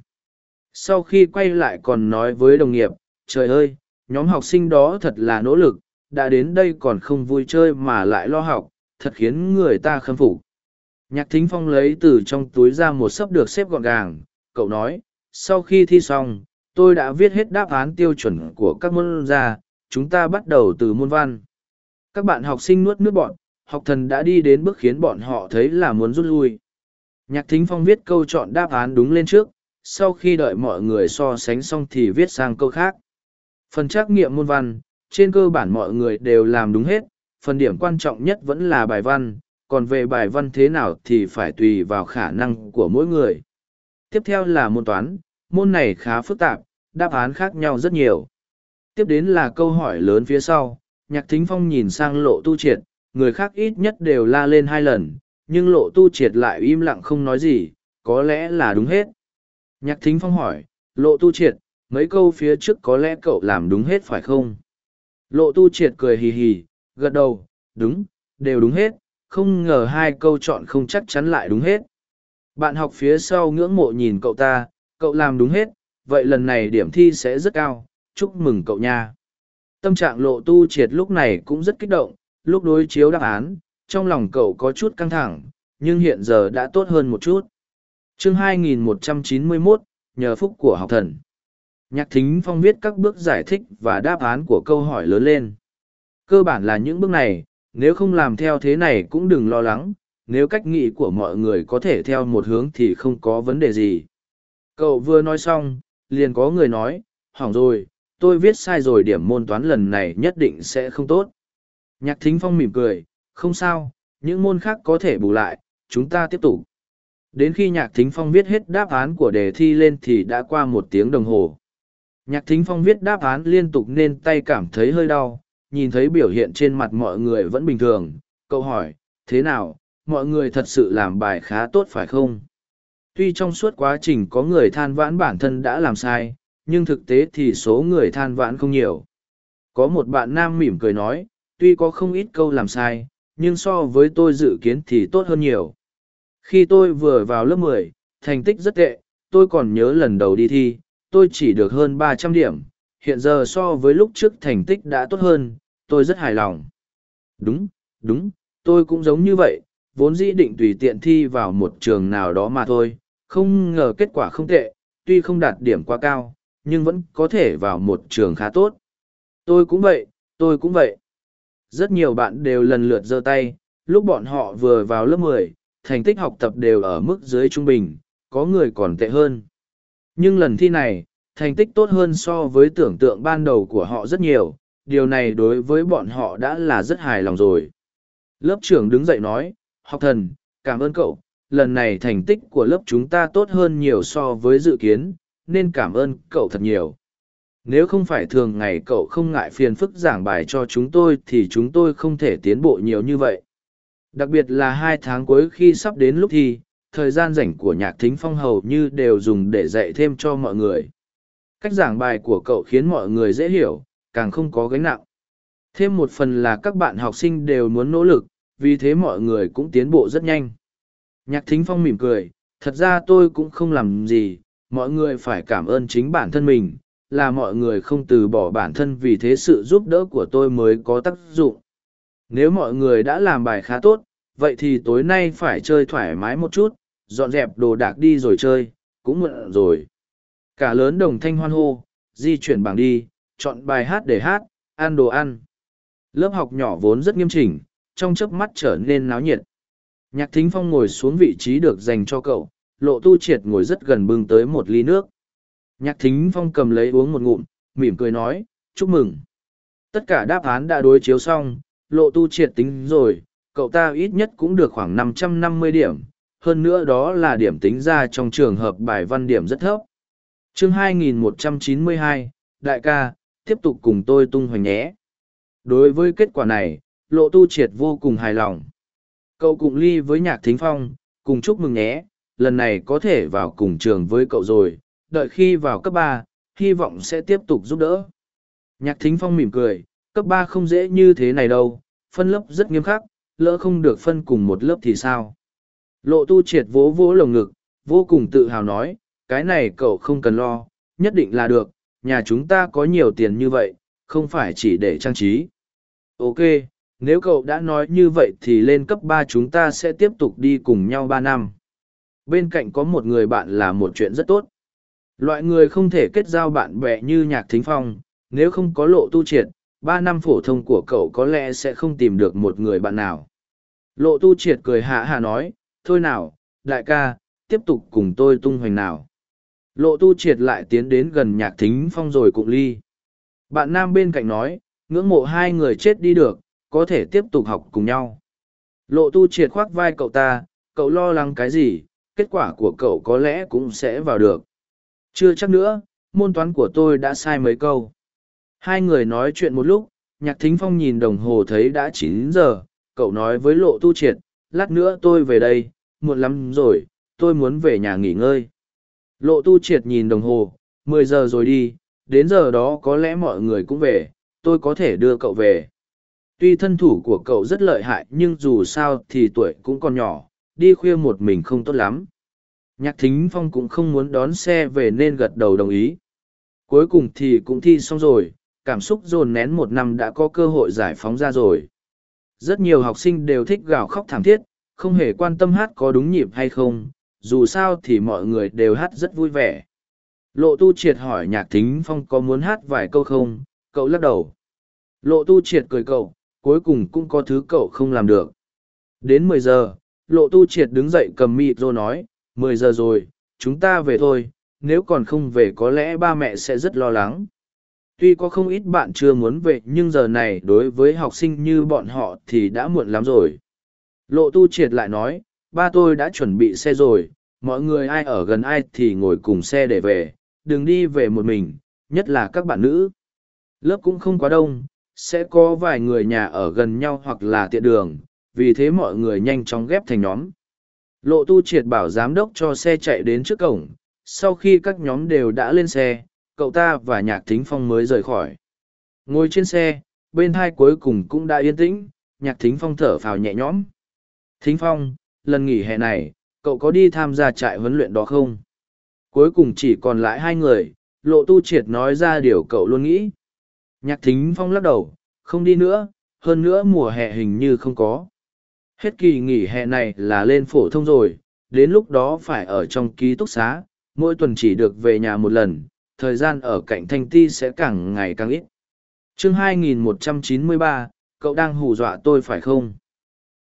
Sau khi quay lại còn nói với đồng nghiệp, trời ơi, nhóm học sinh đó thật là nỗ lực, đã đến đây còn không vui chơi mà lại lo học, thật khiến người ta khâm phục. Nhạc thính phong lấy từ trong túi ra một sấp được xếp gọn gàng, cậu nói, sau khi thi xong, tôi đã viết hết đáp án tiêu chuẩn của các môn ra, chúng ta bắt đầu từ môn văn. Các bạn học sinh nuốt nước bọn, học thần đã đi đến bước khiến bọn họ thấy là muốn rút lui. Nhạc thính phong viết câu chọn đáp án đúng lên trước, sau khi đợi mọi người so sánh xong thì viết sang câu khác. Phần trắc nghiệm môn văn, trên cơ bản mọi người đều làm đúng hết, phần điểm quan trọng nhất vẫn là bài văn, còn về bài văn thế nào thì phải tùy vào khả năng của mỗi người. Tiếp theo là môn toán, môn này khá phức tạp, đáp án khác nhau rất nhiều. Tiếp đến là câu hỏi lớn phía sau, nhạc thính phong nhìn sang lộ tu triệt, người khác ít nhất đều la lên hai lần, nhưng lộ tu triệt lại im lặng không nói gì, có lẽ là đúng hết. Nhạc thính phong hỏi, lộ tu triệt, mấy câu phía trước có lẽ cậu làm đúng hết phải không? Lộ tu triệt cười hì hì, gật đầu, đúng, đều đúng hết, không ngờ hai câu chọn không chắc chắn lại đúng hết. Bạn học phía sau ngưỡng mộ nhìn cậu ta, cậu làm đúng hết, vậy lần này điểm thi sẽ rất cao, chúc mừng cậu nha. Tâm trạng lộ tu triệt lúc này cũng rất kích động, lúc đối chiếu đáp án, trong lòng cậu có chút căng thẳng, nhưng hiện giờ đã tốt hơn một chút. chương 2191, nhờ phúc của học thần. Nhạc thính phong viết các bước giải thích và đáp án của câu hỏi lớn lên. Cơ bản là những bước này, nếu không làm theo thế này cũng đừng lo lắng, nếu cách nghĩ của mọi người có thể theo một hướng thì không có vấn đề gì. Cậu vừa nói xong, liền có người nói, hỏng rồi, tôi viết sai rồi điểm môn toán lần này nhất định sẽ không tốt. Nhạc thính phong mỉm cười, không sao, những môn khác có thể bù lại, chúng ta tiếp tục. Đến khi nhạc thính phong viết hết đáp án của đề thi lên thì đã qua một tiếng đồng hồ. Nhạc thính phong viết đáp án liên tục nên tay cảm thấy hơi đau, nhìn thấy biểu hiện trên mặt mọi người vẫn bình thường. Cậu hỏi, thế nào, mọi người thật sự làm bài khá tốt phải không? Tuy trong suốt quá trình có người than vãn bản thân đã làm sai, nhưng thực tế thì số người than vãn không nhiều. Có một bạn nam mỉm cười nói, tuy có không ít câu làm sai, nhưng so với tôi dự kiến thì tốt hơn nhiều. Khi tôi vừa vào lớp mười, thành tích rất tệ, tôi còn nhớ lần đầu đi thi, tôi chỉ được hơn ba trăm điểm, hiện giờ so với lúc trước thành tích đã tốt hơn, tôi rất hài lòng. Đúng, đúng, tôi cũng giống như vậy, vốn dĩ định tùy tiện thi vào một trường nào đó mà thôi, không ngờ kết quả không tệ, tuy không đạt điểm quá cao, nhưng vẫn có thể vào một trường khá tốt. Tôi cũng vậy, tôi cũng vậy. Rất nhiều bạn đều lần lượt giơ tay, lúc bọn họ vừa vào lớp mười, thành tích học tập đều ở mức dưới trung bình, có người còn tệ hơn. Nhưng lần thi này, thành tích tốt hơn so với tưởng tượng ban đầu của họ rất nhiều, điều này đối với bọn họ đã là rất hài lòng rồi. Lớp trưởng đứng dậy nói, học thần, cảm ơn cậu, lần này thành tích của lớp chúng ta tốt hơn nhiều so với dự kiến, nên cảm ơn cậu thật nhiều. Nếu không phải thường ngày cậu không ngại phiền phức giảng bài cho chúng tôi thì chúng tôi không thể tiến bộ nhiều như vậy. Đặc biệt là hai tháng cuối khi sắp đến lúc thi, thời gian rảnh của nhạc thính phong hầu như đều dùng để dạy thêm cho mọi người. Cách giảng bài của cậu khiến mọi người dễ hiểu, càng không có gánh nặng. Thêm một phần là các bạn học sinh đều muốn nỗ lực, vì thế mọi người cũng tiến bộ rất nhanh. Nhạc thính phong mỉm cười, thật ra tôi cũng không làm gì, mọi người phải cảm ơn chính bản thân mình, là mọi người không từ bỏ bản thân vì thế sự giúp đỡ của tôi mới có tác dụng. Nếu mọi người đã làm bài khá tốt, vậy thì tối nay phải chơi thoải mái một chút, dọn dẹp đồ đạc đi rồi chơi, cũng mượn rồi. Cả lớn đồng thanh hoan hô, di chuyển bảng đi, chọn bài hát để hát, ăn đồ ăn. Lớp học nhỏ vốn rất nghiêm chỉnh, trong chớp mắt trở nên náo nhiệt. Nhạc thính phong ngồi xuống vị trí được dành cho cậu, lộ tu triệt ngồi rất gần bưng tới một ly nước. Nhạc thính phong cầm lấy uống một ngụm, mỉm cười nói, chúc mừng. Tất cả đáp án đã đối chiếu xong, lộ tu triệt tính rồi, cậu ta ít nhất cũng được khoảng 550 điểm, hơn nữa đó là điểm tính ra trong trường hợp bài văn điểm rất thấp. chương 2192, đại ca, tiếp tục cùng tôi tung hoành nhé. Đối với kết quả này, lộ tu triệt vô cùng hài lòng. Cậu cùng ly với nhạc thính phong, cùng chúc mừng nhé, lần này có thể vào cùng trường với cậu rồi, đợi khi vào cấp ba, hy vọng sẽ tiếp tục giúp đỡ. Nhạc thính phong mỉm cười, cấp ba không dễ như thế này đâu, phân lớp rất nghiêm khắc, lỡ không được phân cùng một lớp thì sao? Lộ tu triệt vỗ vỗ lồng ngực, vô cùng tự hào nói, cái này cậu không cần lo, nhất định là được, nhà chúng ta có nhiều tiền như vậy, không phải chỉ để trang trí. Ok, nếu cậu đã nói như vậy thì lên cấp ba chúng ta sẽ tiếp tục đi cùng nhau ba năm. Bên cạnh có một người bạn là một chuyện rất tốt. Loại người không thể kết giao bạn bè như nhạc thính phong, nếu không có lộ tu triệt, ba năm phổ thông của cậu có lẽ sẽ không tìm được một người bạn nào. Lộ tu triệt cười hạ hạ nói, thôi nào, đại ca, tiếp tục cùng tôi tung hoành nào. Lộ tu triệt lại tiến đến gần nhạc thính phong rồi cụng ly. Bạn nam bên cạnh nói, ngưỡng mộ hai người chết đi được, có thể tiếp tục học cùng nhau. Lộ tu triệt khoác vai cậu ta, cậu lo lắng cái gì, kết quả của cậu có lẽ cũng sẽ vào được. Chưa chắc nữa, môn toán của tôi đã sai mấy câu. Hai người nói chuyện một lúc, nhạc thính phong nhìn đồng hồ thấy đã chín giờ, cậu nói với lộ tu triệt, lát nữa tôi về đây, muộn lắm rồi, tôi muốn về nhà nghỉ ngơi. Lộ tu triệt nhìn đồng hồ, mười giờ rồi đi, đến giờ đó có lẽ mọi người cũng về, tôi có thể đưa cậu về. Tuy thân thủ của cậu rất lợi hại nhưng dù sao thì tuổi cũng còn nhỏ, đi khuya một mình không tốt lắm. Nhạc thính phong cũng không muốn đón xe về nên gật đầu đồng ý. Cuối cùng thì cũng thi xong rồi, cảm xúc dồn nén một năm đã có cơ hội giải phóng ra rồi. Rất nhiều học sinh đều thích gào khóc thảm thiết, không hề quan tâm hát có đúng nhịp hay không, dù sao thì mọi người đều hát rất vui vẻ. Lộ tu triệt hỏi nhạc thính phong có muốn hát vài câu không, cậu lắc đầu. Lộ tu triệt cười cậu, cuối cùng cũng có thứ cậu không làm được. Đến mười giờ, lộ tu triệt đứng dậy cầm mịt rồi nói, mười giờ rồi, chúng ta về thôi, nếu còn không về có lẽ ba mẹ sẽ rất lo lắng. Tuy có không ít bạn chưa muốn về nhưng giờ này đối với học sinh như bọn họ thì đã muộn lắm rồi. Lộ tu triệt lại nói, ba tôi đã chuẩn bị xe rồi, mọi người ai ở gần ai thì ngồi cùng xe để về, đừng đi về một mình, nhất là các bạn nữ. Lớp cũng không quá đông, sẽ có vài người nhà ở gần nhau hoặc là tiện đường, vì thế mọi người nhanh chóng ghép thành nhóm. Lộ tu triệt bảo giám đốc cho xe chạy đến trước cổng, sau khi các nhóm đều đã lên xe, cậu ta và nhạc thính phong mới rời khỏi. Ngồi trên xe, bên hai cuối cùng cũng đã yên tĩnh, nhạc thính phong thở phào nhẹ nhõm. Thính phong, lần nghỉ hè này, cậu có đi tham gia trại huấn luyện đó không? Cuối cùng chỉ còn lại hai người, lộ tu triệt nói ra điều cậu luôn nghĩ. Nhạc thính phong lắc đầu, không đi nữa, hơn nữa mùa hè hình như không có. Hết kỳ nghỉ hè này là lên phổ thông rồi, đến lúc đó phải ở trong ký túc xá, mỗi tuần chỉ được về nhà một lần, thời gian ở cạnh thanh ti sẽ càng ngày càng ít. chương 2193, cậu đang hù dọa tôi phải không?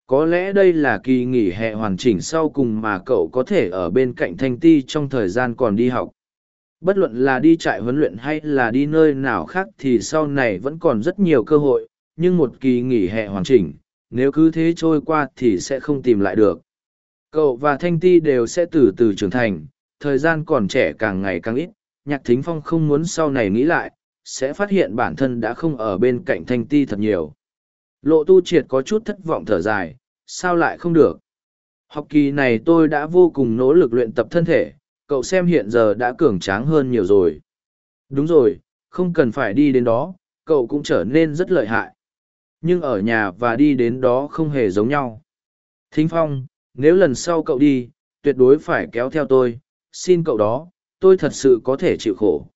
Có lẽ đây là kỳ nghỉ hè hoàn chỉnh sau cùng mà cậu có thể ở bên cạnh thanh ti trong thời gian còn đi học. Bất luận là đi trại huấn luyện hay là đi nơi nào khác thì sau này vẫn còn rất nhiều cơ hội, nhưng một kỳ nghỉ hè hoàn chỉnh, nếu cứ thế trôi qua thì sẽ không tìm lại được. Cậu và Thanh Ti đều sẽ từ từ trưởng thành, thời gian còn trẻ càng ngày càng ít, nhạc thính phong không muốn sau này nghĩ lại, sẽ phát hiện bản thân đã không ở bên cạnh Thanh Ti thật nhiều. Lộ tu triệt có chút thất vọng thở dài, sao lại không được? Học kỳ này tôi đã vô cùng nỗ lực luyện tập thân thể, cậu xem hiện giờ đã cường tráng hơn nhiều rồi. Đúng rồi, không cần phải đi đến đó, cậu cũng trở nên rất lợi hại. Nhưng ở nhà và đi đến đó không hề giống nhau. Thính Phong, nếu lần sau cậu đi, tuyệt đối phải kéo theo tôi, xin cậu đó, tôi thật sự có thể chịu khổ.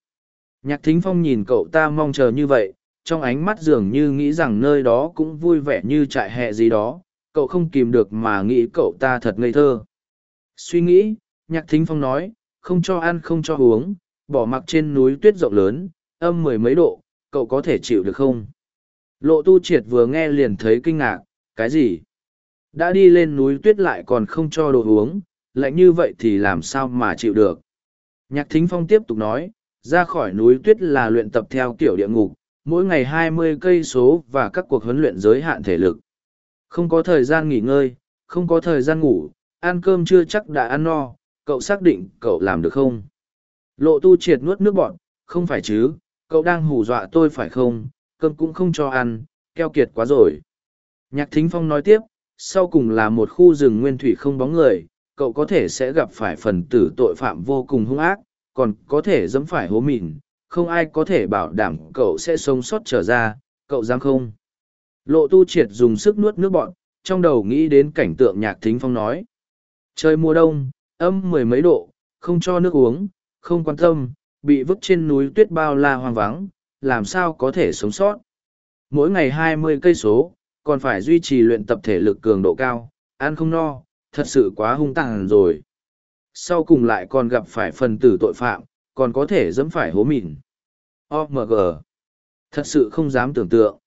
Nhạc Thính Phong nhìn cậu ta mong chờ như vậy, trong ánh mắt dường như nghĩ rằng nơi đó cũng vui vẻ như trại hè gì đó, cậu không kìm được mà nghĩ cậu ta thật ngây thơ. Suy nghĩ, nhạc thính phong nói, không cho ăn không cho uống, bỏ mặc trên núi tuyết rộng lớn, âm mười mấy độ, cậu có thể chịu được không? Lộ tu triệt vừa nghe liền thấy kinh ngạc, cái gì? Đã đi lên núi tuyết lại còn không cho đồ uống, lạnh như vậy thì làm sao mà chịu được? Nhạc thính phong tiếp tục nói, ra khỏi núi tuyết là luyện tập theo kiểu địa ngục, mỗi ngày hai mươi cây số và các cuộc huấn luyện giới hạn thể lực. Không có thời gian nghỉ ngơi, không có thời gian ngủ, ăn cơm chưa chắc đã ăn no, cậu xác định cậu làm được không? Lộ tu triệt nuốt nước bọn, không phải chứ, cậu đang hù dọa tôi phải không, cơm cũng không cho ăn, keo kiệt quá rồi. Nhạc thính phong nói tiếp, sau cùng là một khu rừng nguyên thủy không bóng người, cậu có thể sẽ gặp phải phần tử tội phạm vô cùng hung ác, còn có thể dẫm phải hố mìn, không ai có thể bảo đảm cậu sẽ sống sót trở ra, cậu dám không? Lộ tu triệt dùng sức nuốt nước bọn, trong đầu nghĩ đến cảnh tượng nhạc thính phong nói. Trời mùa đông, âm mười mấy độ, không cho nước uống, không quan tâm, bị vứt trên núi tuyết bao la hoang vắng, làm sao có thể sống sót. Mỗi ngày hai mươi cây số, còn phải duy trì luyện tập thể lực cường độ cao, ăn không no, thật sự quá hung tàn rồi. Sau cùng lại còn gặp phải phần tử tội phạm, còn có thể dẫm phải hố mìn. OMG. Thật sự không dám tưởng tượng.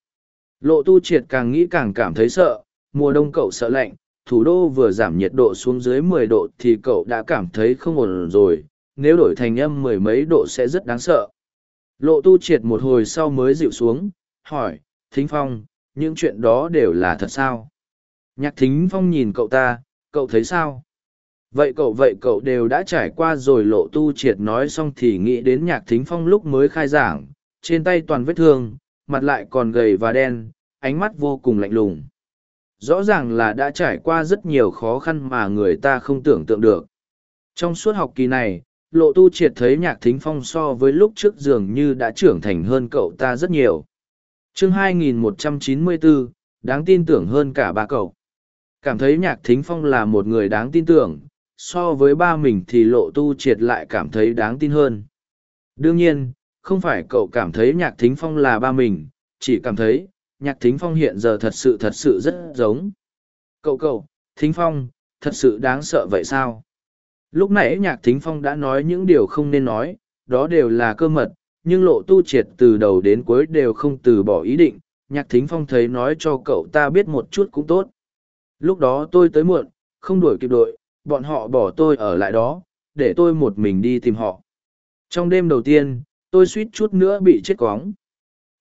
Lộ tu triệt càng nghĩ càng cảm thấy sợ, mùa đông cậu sợ lạnh, thủ đô vừa giảm nhiệt độ xuống dưới mười độ thì cậu đã cảm thấy không ổn rồi, nếu đổi thành âm mười mấy độ sẽ rất đáng sợ. Lộ tu triệt một hồi sau mới dịu xuống, hỏi, Thính Phong, những chuyện đó đều là thật sao? Nhạc Thính Phong nhìn cậu ta, cậu thấy sao? Vậy cậu vậy cậu đều đã trải qua rồi lộ tu triệt nói xong thì nghĩ đến nhạc thính phong lúc mới khai giảng, trên tay toàn vết thương, mặt lại còn gầy và đen, ánh mắt vô cùng lạnh lùng. Rõ ràng là đã trải qua rất nhiều khó khăn mà người ta không tưởng tượng được. Trong suốt học kỳ này, lộ tu triệt thấy nhạc thính phong so với lúc trước dường như đã trưởng thành hơn cậu ta rất nhiều. chương 2194, đáng tin tưởng hơn cả ba cậu. Cảm thấy nhạc thính phong là một người đáng tin tưởng, so với ba mình thì lộ tu triệt lại cảm thấy đáng tin hơn. Đương nhiên, không phải cậu cảm thấy nhạc thính phong là ba mình, chỉ cảm thấy, nhạc thính phong hiện giờ thật sự thật sự rất giống. Cậu cậu, thính phong, thật sự đáng sợ vậy sao? Lúc nãy nhạc thính phong đã nói những điều không nên nói, đó đều là cơ mật, nhưng lộ tu triệt từ đầu đến cuối đều không từ bỏ ý định. Nhạc thính phong thấy nói cho cậu ta biết một chút cũng tốt. Lúc đó tôi tới muộn, không đuổi kịp đội, bọn họ bỏ tôi ở lại đó, để tôi một mình đi tìm họ. Trong đêm đầu tiên, tôi suýt chút nữa bị chết cóng.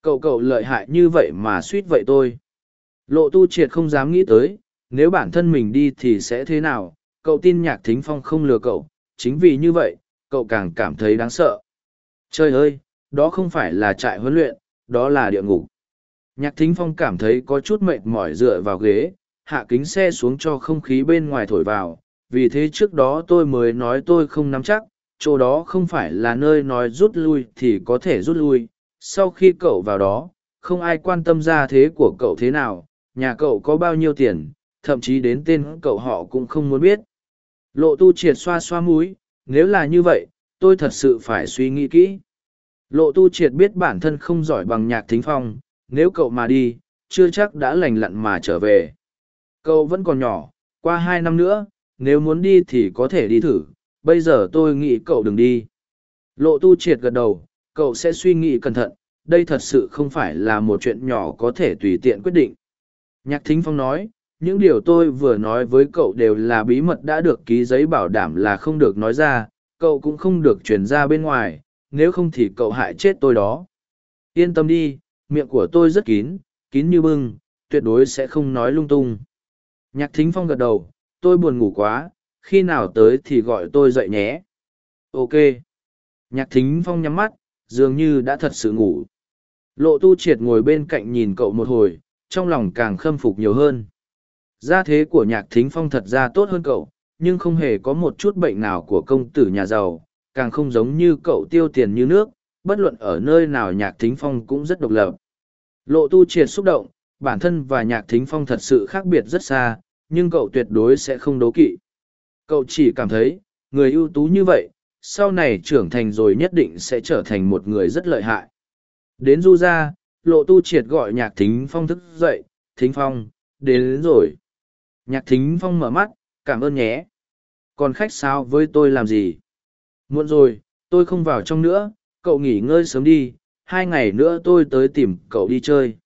Cậu cậu lợi hại như vậy mà suýt vậy tôi. Lộ tu triệt không dám nghĩ tới, nếu bản thân mình đi thì sẽ thế nào, cậu tin nhạc thính phong không lừa cậu, chính vì như vậy, cậu càng cảm thấy đáng sợ. Trời ơi, đó không phải là trại huấn luyện, đó là địa ngục. Nhạc thính phong cảm thấy có chút mệt mỏi dựa vào ghế, hạ kính xe xuống cho không khí bên ngoài thổi vào, vì thế trước đó tôi mới nói tôi không nắm chắc chỗ đó không phải là nơi nói rút lui thì có thể rút lui sau khi cậu vào đó không ai quan tâm ra thế của cậu thế nào nhà cậu có bao nhiêu tiền thậm chí đến tên cậu họ cũng không muốn biết. Lộ tu triệt xoa xoa múi nếu là như vậy tôi thật sự phải suy nghĩ kỹ. Lộ tu triệt biết bản thân không giỏi bằng nhạc thính phong nếu cậu mà đi chưa chắc đã lành lặn mà trở về cậu vẫn còn nhỏ, qua hai năm nữa, nếu muốn đi thì có thể đi thử, bây giờ tôi nghĩ cậu đừng đi. Lộ tu triệt gật đầu, cậu sẽ suy nghĩ cẩn thận, đây thật sự không phải là một chuyện nhỏ có thể tùy tiện quyết định. Nhạc thính phong nói, những điều tôi vừa nói với cậu đều là bí mật đã được ký giấy bảo đảm là không được nói ra, cậu cũng không được truyền ra bên ngoài, nếu không thì cậu hại chết tôi đó. Yên tâm đi, miệng của tôi rất kín kín như bưng, tuyệt đối sẽ không nói lung tung nhạc thính phong gật đầu, tôi buồn ngủ quá, khi nào tới thì gọi tôi dậy nhé. Ok. Nhạc thính phong nhắm mắt, dường như đã thật sự ngủ. Lộ tu triệt ngồi bên cạnh nhìn cậu một hồi, trong lòng càng khâm phục nhiều hơn. Gia thế của nhạc thính phong thật ra tốt hơn cậu, nhưng không hề có một chút bệnh nào của công tử nhà giàu, càng không giống như cậu tiêu tiền như nước, bất luận ở nơi nào nhạc thính phong cũng rất độc lập. Lộ tu triệt xúc động bản thân và nhạc thính phong thật sự khác biệt rất xa nhưng cậu tuyệt đối sẽ không đố kỵ. Cậu chỉ cảm thấy, người ưu tú như vậy, sau này trưởng thành rồi nhất định sẽ trở thành một người rất lợi hại. Đến du ra, lộ tu triệt gọi nhạc thính phong thức dậy, thính phong, đến, đến rồi. Nhạc thính phong mở mắt, cảm ơn nhé. còn khách sao với tôi làm gì? Muộn rồi, tôi không vào trong nữa, cậu nghỉ ngơi sớm đi, hai ngày nữa tôi tới tìm cậu đi chơi.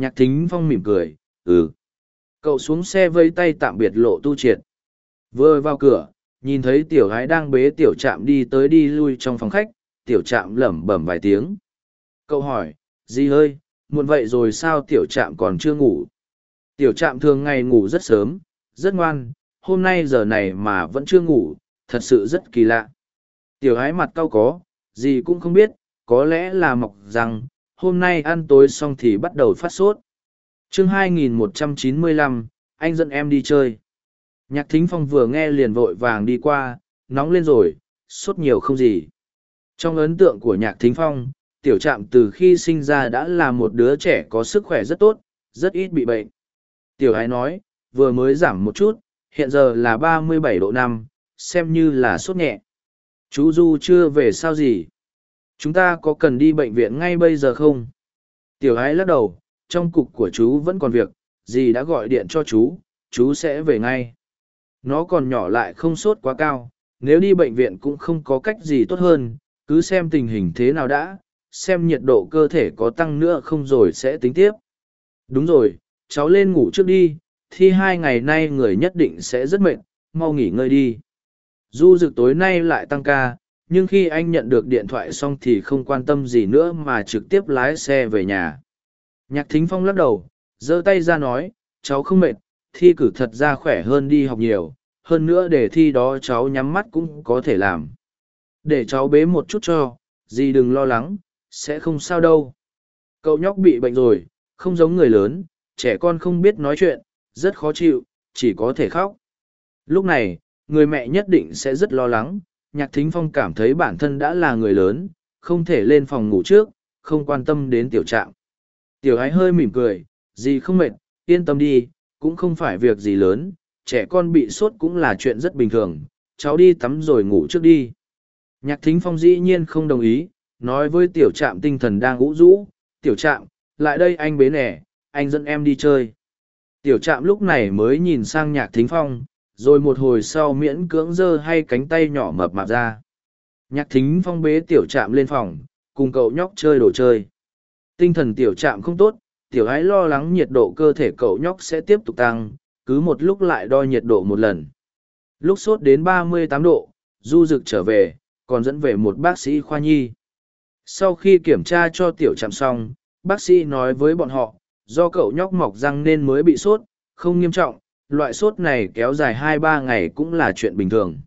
Nhạc thính phong mỉm cười, ừ. Cậu xuống xe vây tay tạm biệt lộ tu triệt. Vừa vào cửa, nhìn thấy tiểu gái đang bế tiểu trạm đi tới đi lui trong phòng khách, tiểu trạm lẩm bẩm vài tiếng. Cậu hỏi, gì ơi, muộn vậy rồi sao tiểu trạm còn chưa ngủ? Tiểu trạm thường ngày ngủ rất sớm, rất ngoan, hôm nay giờ này mà vẫn chưa ngủ, thật sự rất kỳ lạ. Tiểu gái mặt cau có, gì cũng không biết, có lẽ là mọc rằng, hôm nay ăn tối xong thì bắt đầu phát sốt. chương 2195, anh dẫn em đi chơi. Nhạc thính phong vừa nghe liền vội vàng đi qua, nóng lên rồi, sốt nhiều không gì. Trong ấn tượng của nhạc thính phong, tiểu trạm từ khi sinh ra đã là một đứa trẻ có sức khỏe rất tốt, rất ít bị bệnh. Tiểu ái nói, vừa mới giảm một chút, hiện giờ là ba mươi bảy độ năm, xem như là sốt nhẹ. Chú Du chưa về sao gì? Chúng ta có cần đi bệnh viện ngay bây giờ không? Tiểu ái lắc đầu, trong cục của chú vẫn còn việc, dì đã gọi điện cho chú, chú sẽ về ngay. Nó còn nhỏ lại không sốt quá cao, nếu đi bệnh viện cũng không có cách gì tốt hơn, cứ xem tình hình thế nào đã, xem nhiệt độ cơ thể có tăng nữa không rồi sẽ tính tiếp. Đúng rồi, cháu lên ngủ trước đi, thi hai ngày nay người nhất định sẽ rất mệt, mau nghỉ ngơi đi. Du dực tối nay lại tăng ca, nhưng khi anh nhận được điện thoại xong thì không quan tâm gì nữa mà trực tiếp lái xe về nhà. Nhạc thính phong lắc đầu, giơ tay ra nói, cháu không mệt, thi cử thật ra khỏe hơn đi học nhiều, hơn nữa để thi đó cháu nhắm mắt cũng có thể làm. Để cháu bế một chút cho, gì đừng lo lắng, sẽ không sao đâu. Cậu nhóc bị bệnh rồi, không giống người lớn, trẻ con không biết nói chuyện, rất khó chịu, chỉ có thể khóc. Lúc này, người mẹ nhất định sẽ rất lo lắng, nhạc thính phong cảm thấy bản thân đã là người lớn, không thể lên phòng ngủ trước, không quan tâm đến tiểu trạng. Tiểu ái hơi mỉm cười, gì không mệt, yên tâm đi, cũng không phải việc gì lớn, trẻ con bị sốt cũng là chuyện rất bình thường, cháu đi tắm rồi ngủ trước đi. Nhạc thính phong dĩ nhiên không đồng ý, nói với tiểu trạm tinh thần đang ngũ rũ, tiểu trạm, lại đây anh bế nẻ, anh dẫn em đi chơi. Tiểu trạm lúc này mới nhìn sang nhạc thính phong, rồi một hồi sau miễn cưỡng giơ hay cánh tay nhỏ mập mạp ra. Nhạc thính phong bế tiểu trạm lên phòng, cùng cậu nhóc chơi đồ chơi. Tinh thần tiểu trạm không tốt, tiểu ái lo lắng nhiệt độ cơ thể cậu nhóc sẽ tiếp tục tăng, cứ một lúc lại đo nhiệt độ một lần. Lúc sốt đến 38 độ, du rực trở về, còn dẫn về một bác sĩ khoa nhi. Sau khi kiểm tra cho tiểu trạm xong, bác sĩ nói với bọn họ, do cậu nhóc mọc răng nên mới bị sốt, không nghiêm trọng, loại sốt này kéo dài hai ba ngày cũng là chuyện bình thường.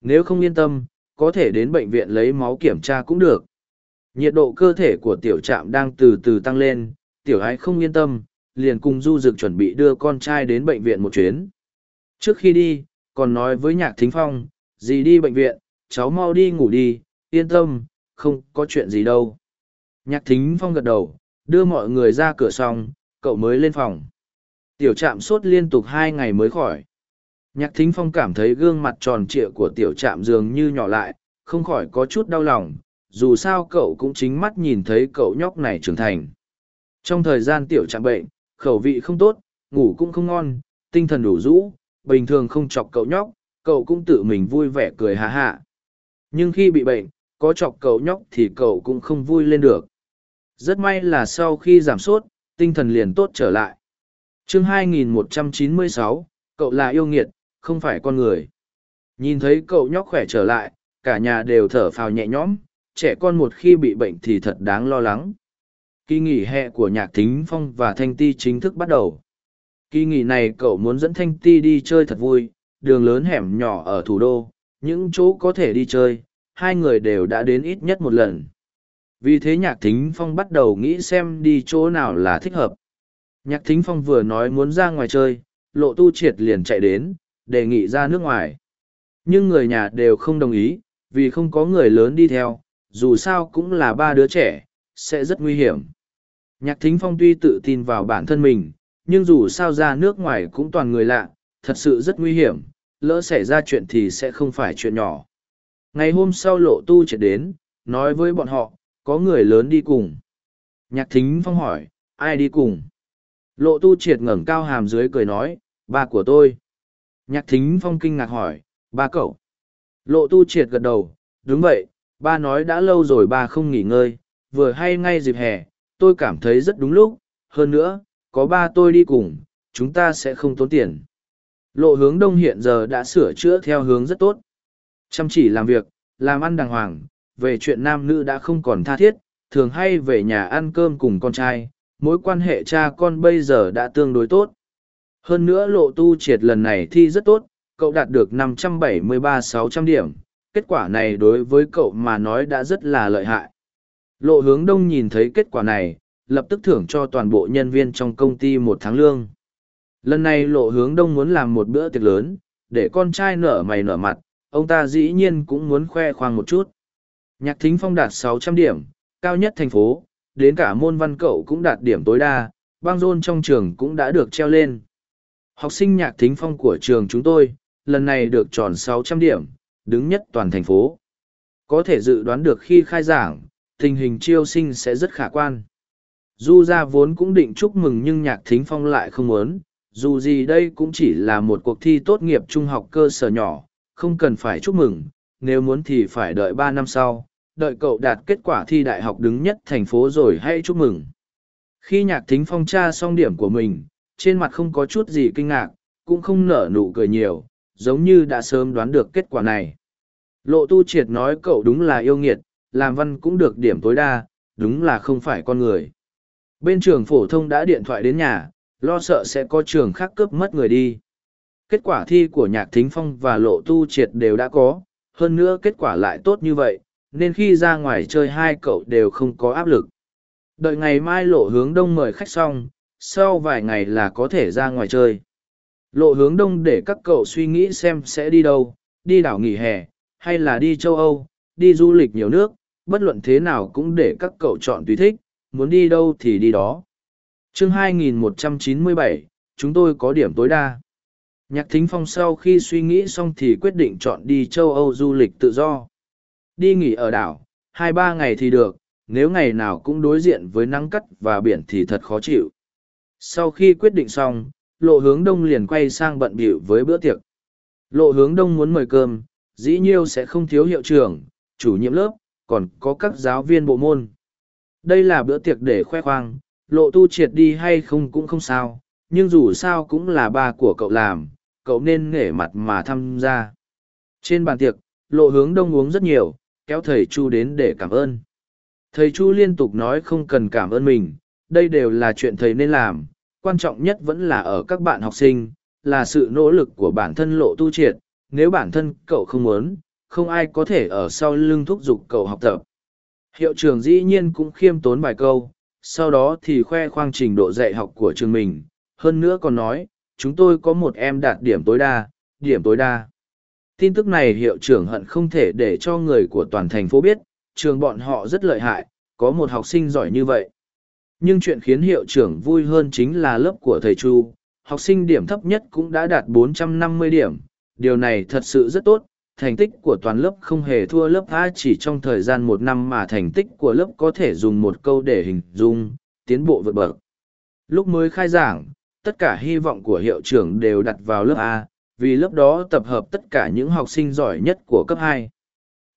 Nếu không yên tâm, có thể đến bệnh viện lấy máu kiểm tra cũng được. Nhiệt độ cơ thể của tiểu trạm đang từ từ tăng lên, tiểu ái không yên tâm, liền cùng du dực chuẩn bị đưa con trai đến bệnh viện một chuyến. Trước khi đi, còn nói với nhạc thính phong, gì đi bệnh viện, cháu mau đi ngủ đi, yên tâm, không có chuyện gì đâu. Nhạc thính phong gật đầu, đưa mọi người ra cửa xong, cậu mới lên phòng. Tiểu trạm sốt liên tục hai ngày mới khỏi. Nhạc thính phong cảm thấy gương mặt tròn trịa của tiểu trạm dường như nhỏ lại, không khỏi có chút đau lòng, dù sao cậu cũng chính mắt nhìn thấy cậu nhóc này trưởng thành. Trong thời gian tiểu trạm bệnh, khẩu vị không tốt, ngủ cũng không ngon, tinh thần đủ rũ, bình thường không chọc cậu nhóc, cậu cũng tự mình vui vẻ cười hà hạ. Nhưng khi bị bệnh, có chọc cậu nhóc thì cậu cũng không vui lên được. Rất may là sau khi giảm sốt, tinh thần liền tốt trở lại chương 2196, cậu là yêu nghiệt, không phải con người. Nhìn thấy cậu nhóc khỏe trở lại, cả nhà đều thở phào nhẹ nhõm, trẻ con một khi bị bệnh thì thật đáng lo lắng. Kỳ nghỉ hè của nhạc thính phong và thanh ti chính thức bắt đầu. Kỳ nghỉ này cậu muốn dẫn thanh ti đi chơi thật vui, đường lớn hẻm nhỏ ở thủ đô, những chỗ có thể đi chơi, hai người đều đã đến ít nhất một lần. Vì thế nhạc thính phong bắt đầu nghĩ xem đi chỗ nào là thích hợp. Nhạc thính phong vừa nói muốn ra ngoài chơi, lộ tu triệt liền chạy đến, đề nghị ra nước ngoài. Nhưng người nhà đều không đồng ý, vì không có người lớn đi theo, dù sao cũng là ba đứa trẻ, sẽ rất nguy hiểm. Nhạc thính phong tuy tự tin vào bản thân mình, nhưng dù sao ra nước ngoài cũng toàn người lạ, thật sự rất nguy hiểm, lỡ xảy ra chuyện thì sẽ không phải chuyện nhỏ. Ngày hôm sau lộ tu triệt đến, nói với bọn họ, có người lớn đi cùng. Nhạc thính phong hỏi, ai đi cùng? Lộ tu triệt ngẩng cao hàm dưới cười nói, ba của tôi. Nhạc thính phong kinh ngạc hỏi, Ba cậu. Lộ tu triệt gật đầu, đúng vậy, ba nói đã lâu rồi ba không nghỉ ngơi, vừa hay ngay dịp hè, tôi cảm thấy rất đúng lúc, hơn nữa, có ba tôi đi cùng, chúng ta sẽ không tốn tiền. Lộ hướng đông hiện giờ đã sửa chữa theo hướng rất tốt. Chăm chỉ làm việc, làm ăn đàng hoàng, về chuyện nam nữ đã không còn tha thiết, thường hay về nhà ăn cơm cùng con trai, mối quan hệ cha con bây giờ đã tương đối tốt. Hơn nữa lộ tu triệt lần này thi rất tốt, cậu đạt được 573-600 điểm, kết quả này đối với cậu mà nói đã rất là lợi hại. Lộ hướng đông nhìn thấy kết quả này, lập tức thưởng cho toàn bộ nhân viên trong công ty một tháng lương. Lần này lộ hướng đông muốn làm một bữa tiệc lớn, để con trai nở mày nở mặt, ông ta dĩ nhiên cũng muốn khoe khoang một chút. Nhạc thính phong đạt 600 điểm, cao nhất thành phố, đến cả môn văn cậu cũng đạt điểm tối đa, băng rôn trong trường cũng đã được treo lên. Học sinh nhạc thính phong của trường chúng tôi, lần này được tròn 600 điểm, đứng nhất toàn thành phố. Có thể dự đoán được khi khai giảng, tình hình chiêu sinh sẽ rất khả quan. Du ra vốn cũng định chúc mừng nhưng nhạc thính phong lại không muốn, dù gì đây cũng chỉ là một cuộc thi tốt nghiệp trung học cơ sở nhỏ, không cần phải chúc mừng, nếu muốn thì phải đợi ba năm sau, đợi cậu đạt kết quả thi đại học đứng nhất thành phố rồi hãy chúc mừng. Khi nhạc thính phong tra xong điểm của mình, trên mặt không có chút gì kinh ngạc, cũng không nở nụ cười nhiều, giống như đã sớm đoán được kết quả này. Lộ tu triệt nói cậu đúng là yêu nghiệt, làm văn cũng được điểm tối đa, đúng là không phải con người. Bên trường phổ thông đã điện thoại đến nhà, lo sợ sẽ có trường khác cướp mất người đi. Kết quả thi của nhạc thính phong và lộ tu triệt đều đã có, hơn nữa kết quả lại tốt như vậy, nên khi ra ngoài chơi hai cậu đều không có áp lực. Đợi ngày mai lộ hướng đông mời khách xong, sau vài ngày là có thể ra ngoài chơi. Lộ hướng đông để các cậu suy nghĩ xem sẽ đi đâu, đi đảo nghỉ hè, hay là đi châu Âu, đi du lịch nhiều nước, bất luận thế nào cũng để các cậu chọn tùy thích, muốn đi đâu thì đi đó. chương 2197, chúng tôi có điểm tối đa. Nhạc thính phong sau khi suy nghĩ xong thì quyết định chọn đi châu Âu du lịch tự do. Đi nghỉ ở đảo, hai ba ngày thì được, nếu ngày nào cũng đối diện với nắng cắt và biển thì thật khó chịu. Sau khi quyết định xong, lộ hướng đông liền quay sang bận bịu với bữa tiệc. Lộ hướng đông muốn mời cơm, dĩ nhiêu sẽ không thiếu hiệu trưởng, chủ nhiệm lớp, còn có các giáo viên bộ môn. Đây là bữa tiệc để khoe khoang, lộ tu triệt đi hay không cũng không sao, nhưng dù sao cũng là ba của cậu làm, cậu nên nể mặt mà tham gia. Trên bàn tiệc, lộ hướng đông uống rất nhiều, kéo thầy Chu đến để cảm ơn. Thầy Chu liên tục nói không cần cảm ơn mình, đây đều là chuyện thầy nên làm, quan trọng nhất vẫn là ở các bạn học sinh, là sự nỗ lực của bản thân lộ tu triệt, nếu bản thân cậu không muốn, không ai có thể ở sau lưng thúc giục cậu học tập. Hiệu trưởng dĩ nhiên cũng khiêm tốn vài câu, sau đó thì khoe khoang trình độ dạy học của trường mình, hơn nữa còn nói, chúng tôi có một em đạt điểm tối đa, điểm tối đa. Tin tức này hiệu trưởng hận không thể để cho người của toàn thành phố biết, trường bọn họ rất lợi hại, có một học sinh giỏi như vậy. Nhưng chuyện khiến hiệu trưởng vui hơn chính là lớp của thầy Chu, học sinh điểm thấp nhất cũng đã đạt 450 điểm, điều này thật sự rất tốt, thành tích của toàn lớp không hề thua lớp A chỉ trong thời gian một năm mà thành tích của lớp có thể dùng một câu để hình dung, tiến bộ vượt bậc. Lúc mới khai giảng, tất cả hy vọng của hiệu trưởng đều đặt vào lớp A, vì lớp đó tập hợp tất cả những học sinh giỏi nhất của cấp hai.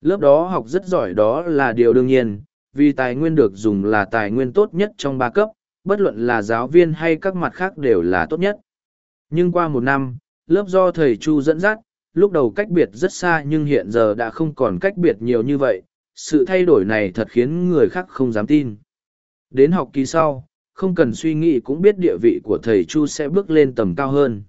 Lớp đó học rất giỏi đó là điều đương nhiên, vì tài nguyên được dùng là tài nguyên tốt nhất trong ba cấp, bất luận là giáo viên hay các mặt khác đều là tốt nhất. Nhưng qua một năm, lớp do thầy Chu dẫn dắt, lúc đầu cách biệt rất xa nhưng hiện giờ đã không còn cách biệt nhiều như vậy, sự thay đổi này thật khiến người khác không dám tin. Đến học kỳ sau, không cần suy nghĩ cũng biết địa vị của thầy Chu sẽ bước lên tầm cao hơn.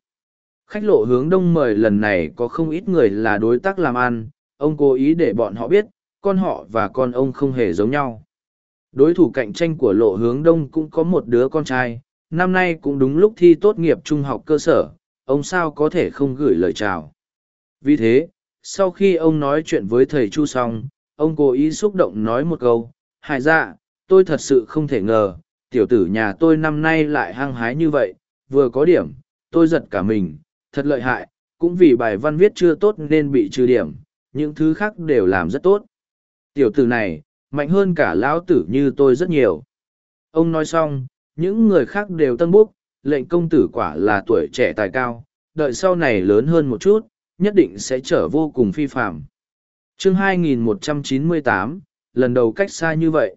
Khách lộ hướng đông mời lần này có không ít người là đối tác làm ăn, ông cố ý để bọn họ biết, con họ và con ông không hề giống nhau. Đối thủ cạnh tranh của lộ hướng đông cũng có một đứa con trai, năm nay cũng đúng lúc thi tốt nghiệp trung học cơ sở, ông sao có thể không gửi lời chào. Vì thế, sau khi ông nói chuyện với thầy Chu xong, ông cố ý xúc động nói một câu, hại dạ, tôi thật sự không thể ngờ, tiểu tử nhà tôi năm nay lại hăng hái như vậy, vừa có điểm, tôi giật cả mình, thật lợi hại, cũng vì bài văn viết chưa tốt nên bị trừ điểm, những thứ khác đều làm rất tốt. Tiểu tử này, mạnh hơn cả lão tử như tôi rất nhiều. Ông nói xong, những người khác đều tân bốc, lệnh công tử quả là tuổi trẻ tài cao, đợi sau này lớn hơn một chút, nhất định sẽ trở vô cùng phi phạm. chương 2198, lần đầu cách xa như vậy.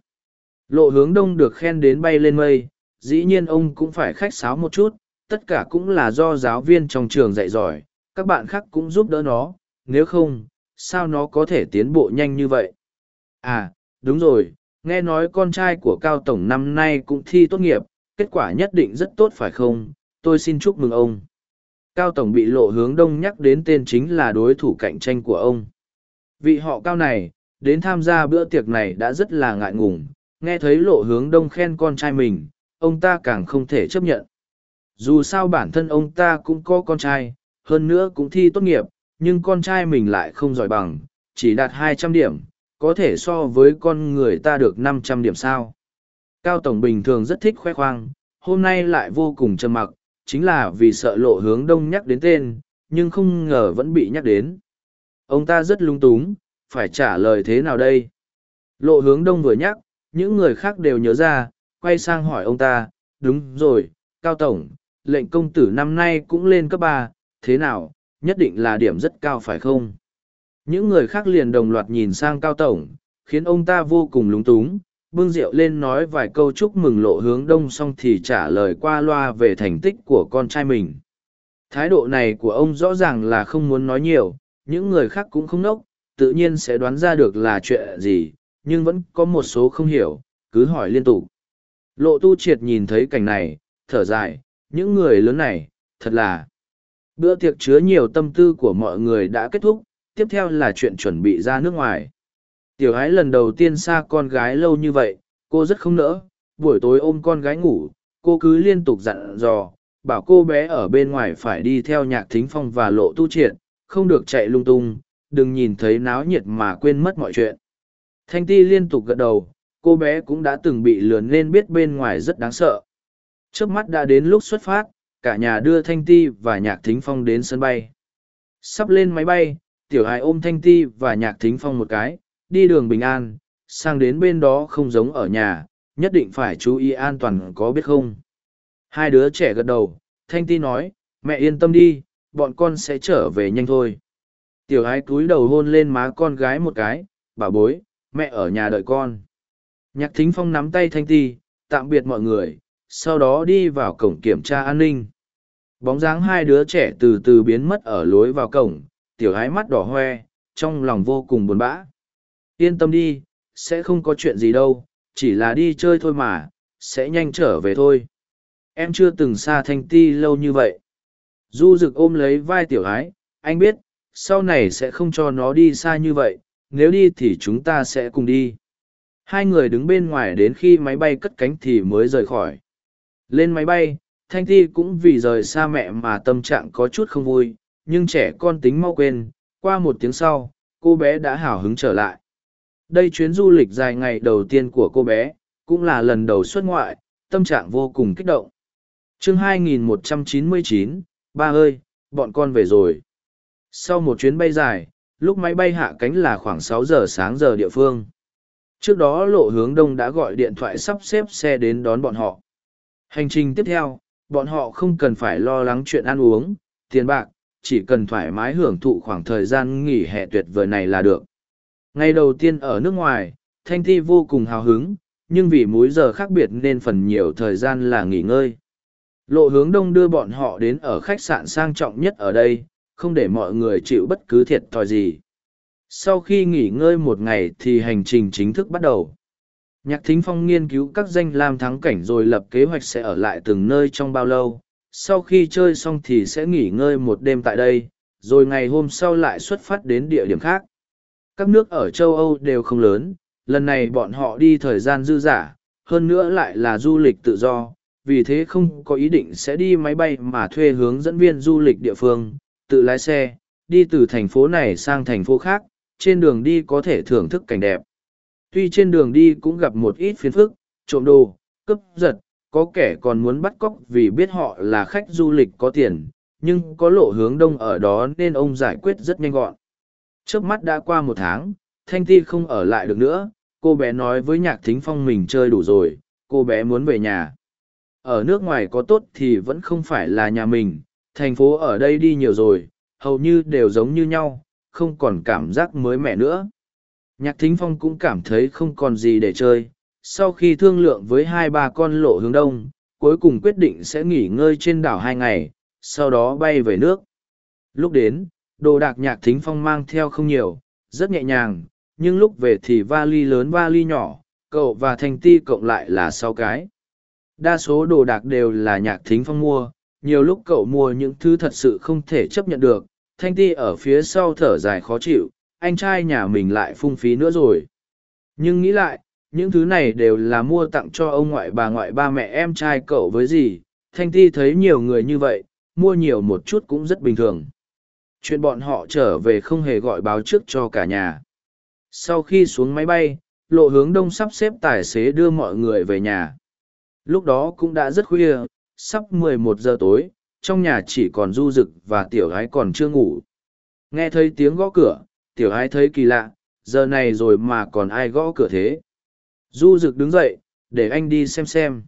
Lộ hướng đông được khen đến bay lên mây, dĩ nhiên ông cũng phải khách sáo một chút, tất cả cũng là do giáo viên trong trường dạy giỏi, các bạn khác cũng giúp đỡ nó, nếu không, sao nó có thể tiến bộ nhanh như vậy? À, đúng rồi, nghe nói con trai của Cao Tổng năm nay cũng thi tốt nghiệp, kết quả nhất định rất tốt phải không? Tôi xin chúc mừng ông. Cao Tổng bị lộ hướng đông nhắc đến tên chính là đối thủ cạnh tranh của ông. Vị họ Cao này, đến tham gia bữa tiệc này đã rất là ngại ngùng, nghe thấy lộ hướng đông khen con trai mình, ông ta càng không thể chấp nhận. Dù sao bản thân ông ta cũng có con trai, hơn nữa cũng thi tốt nghiệp, nhưng con trai mình lại không giỏi bằng, chỉ đạt hai trăm điểm, có thể so với con người ta được năm trăm điểm sao. Cao Tổng bình thường rất thích khoe khoang, hôm nay lại vô cùng trầm mặc, chính là vì sợ lộ hướng đông nhắc đến tên, nhưng không ngờ vẫn bị nhắc đến. Ông ta rất lung túng, phải trả lời thế nào đây? Lộ hướng đông vừa nhắc, những người khác đều nhớ ra, quay sang hỏi ông ta, đúng rồi, Cao Tổng, lệnh công tử năm nay cũng lên cấp ba, thế nào, nhất định là điểm rất cao phải không? Những người khác liền đồng loạt nhìn sang Cao Tổng, khiến ông ta vô cùng lúng túng, bưng rượu lên nói vài câu chúc mừng lộ hướng đông xong thì trả lời qua loa về thành tích của con trai mình. Thái độ này của ông rõ ràng là không muốn nói nhiều, những người khác cũng không nốc, tự nhiên sẽ đoán ra được là chuyện gì, nhưng vẫn có một số không hiểu, cứ hỏi liên tục. Lộ tu triệt nhìn thấy cảnh này, thở dài, những người lớn này, thật là... Bữa tiệc chứa nhiều tâm tư của mọi người đã kết thúc, tiếp theo là chuyện chuẩn bị ra nước ngoài. Tiểu ái lần đầu tiên xa con gái lâu như vậy, cô rất không nỡ, buổi tối ôm con gái ngủ, cô cứ liên tục dặn dò, bảo cô bé ở bên ngoài phải đi theo nhạc thính phong và lộ tu triệt, không được chạy lung tung, đừng nhìn thấy náo nhiệt mà quên mất mọi chuyện. Thanh ti liên tục gật đầu, cô bé cũng đã từng bị lườn nên biết bên ngoài rất đáng sợ. Trước mắt đã đến lúc xuất phát, cả nhà đưa Thanh ti và nhạc thính phong đến sân bay. Sắp lên máy bay, tiểu hài ôm Thanh ti và nhạc thính phong một cái, đi đường bình an, sang đến bên đó không giống ở nhà, nhất định phải chú ý an toàn có biết không. Hai đứa trẻ gật đầu, Thanh ti nói, mẹ yên tâm đi, bọn con sẽ trở về nhanh thôi. Tiểu ái cúi đầu hôn lên má con gái một cái, bảo bối, mẹ ở nhà đợi con. Nhạc thính phong nắm tay Thanh ti, tạm biệt mọi người, sau đó đi vào cổng kiểm tra an ninh. Bóng dáng hai đứa trẻ từ từ biến mất ở lối vào cổng, tiểu hái mắt đỏ hoe, trong lòng vô cùng buồn bã. Yên tâm đi, sẽ không có chuyện gì đâu, chỉ là đi chơi thôi mà, sẽ nhanh trở về thôi. Em chưa từng xa thanh ti lâu như vậy. Du rực ôm lấy vai tiểu hái anh biết, sau này sẽ không cho nó đi xa như vậy, nếu đi thì chúng ta sẽ cùng đi. Hai người đứng bên ngoài đến khi máy bay cất cánh thì mới rời khỏi. Lên máy bay, Thanh Ti cũng vì rời xa mẹ mà tâm trạng có chút không vui, nhưng trẻ con tính mau quên, qua một tiếng sau, cô bé đã hào hứng trở lại. Đây chuyến du lịch dài ngày đầu tiên của cô bé, cũng là lần đầu xuất ngoại, tâm trạng vô cùng kích động. chương 2199, ba ơi, bọn con về rồi. Sau một chuyến bay dài, lúc máy bay hạ cánh là khoảng sáu giờ sáng giờ địa phương. Trước đó lộ hướng đông đã gọi điện thoại sắp xếp xe đến đón bọn họ. Hành trình tiếp theo, bọn họ không cần phải lo lắng chuyện ăn uống, tiền bạc, chỉ cần thoải mái hưởng thụ khoảng thời gian nghỉ hè tuyệt vời này là được. Ngày đầu tiên ở nước ngoài, Thanh Thi vô cùng hào hứng, nhưng vì múi giờ khác biệt nên phần nhiều thời gian là nghỉ ngơi. Lộ hướng đông đưa bọn họ đến ở khách sạn sang trọng nhất ở đây, không để mọi người chịu bất cứ thiệt thòi gì. Sau khi nghỉ ngơi một ngày thì hành trình chính thức bắt đầu. Nhạc Thính Phong nghiên cứu các danh lam thắng cảnh rồi lập kế hoạch sẽ ở lại từng nơi trong bao lâu. Sau khi chơi xong thì sẽ nghỉ ngơi một đêm tại đây, rồi ngày hôm sau lại xuất phát đến địa điểm khác. Các nước ở châu Âu đều không lớn, lần này bọn họ đi thời gian dư giả, hơn nữa lại là du lịch tự do, vì thế không có ý định sẽ đi máy bay mà thuê hướng dẫn viên du lịch địa phương, tự lái xe, đi từ thành phố này sang thành phố khác, trên đường đi có thể thưởng thức cảnh đẹp. Tuy trên đường đi cũng gặp một ít phiền phức, trộm đồ, cướp giật, có kẻ còn muốn bắt cóc vì biết họ là khách du lịch có tiền, nhưng có lộ hướng đông ở đó nên ông giải quyết rất nhanh gọn. Trước mắt đã qua một tháng, Thanh Ti không ở lại được nữa, cô bé nói với Nhạc Thính Phong mình chơi đủ rồi, cô bé muốn về nhà. Ở nước ngoài có tốt thì vẫn không phải là nhà mình, thành phố ở đây đi nhiều rồi, hầu như đều giống như nhau, không còn cảm giác mới mẻ nữa. Nhạc thính phong cũng cảm thấy không còn gì để chơi. Sau khi thương lượng với hai ba con lộ hướng đông, cuối cùng quyết định sẽ nghỉ ngơi trên đảo hai ngày, sau đó bay về nước. Lúc đến, đồ đạc nhạc thính phong mang theo không nhiều, rất nhẹ nhàng, nhưng lúc về thì vali lớn vali nhỏ, cậu và thanh ti cộng lại là sáu cái. Đa số đồ đạc đều là nhạc thính phong mua, nhiều lúc cậu mua những thứ thật sự không thể chấp nhận được, thanh ti ở phía sau thở dài khó chịu, anh trai nhà mình lại phung phí nữa rồi. Nhưng nghĩ lại, những thứ này đều là mua tặng cho ông ngoại bà ngoại ba mẹ em trai cậu với gì, thanh ti thấy nhiều người như vậy, mua nhiều một chút cũng rất bình thường. Chuyện bọn họ trở về không hề gọi báo trước cho cả nhà. Sau khi xuống máy bay, lộ hướng đông sắp xếp tài xế đưa mọi người về nhà. Lúc đó cũng đã rất khuya, sắp mười một giờ tối, trong nhà chỉ còn du rực và tiểu gái còn chưa ngủ. Nghe thấy tiếng gõ cửa, tiểu gái thấy kỳ lạ, giờ này rồi mà còn ai gõ cửa thế. Du rực đứng dậy, để anh đi xem xem.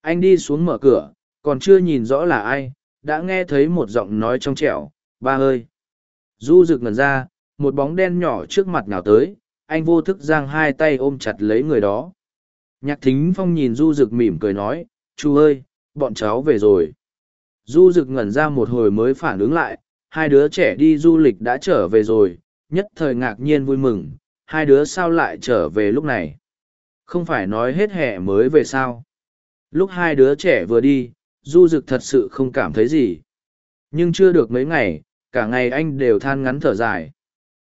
Anh đi xuống mở cửa, còn chưa nhìn rõ là ai, đã nghe thấy một giọng nói trong trẻo, ba ơi. Du rực ngần ra, một bóng đen nhỏ trước mặt nào tới, anh vô thức giang hai tay ôm chặt lấy người đó. Nhạc thính phong nhìn du rực mỉm cười nói, chú ơi, bọn cháu về rồi. Du rực ngẩn ra một hồi mới phản ứng lại, hai đứa trẻ đi du lịch đã trở về rồi, nhất thời ngạc nhiên vui mừng, hai đứa sao lại trở về lúc này. Không phải nói hết hè mới về sao. Lúc hai đứa trẻ vừa đi, du Dực thật sự không cảm thấy gì. Nhưng chưa được mấy ngày, cả ngày anh đều than ngắn thở dài.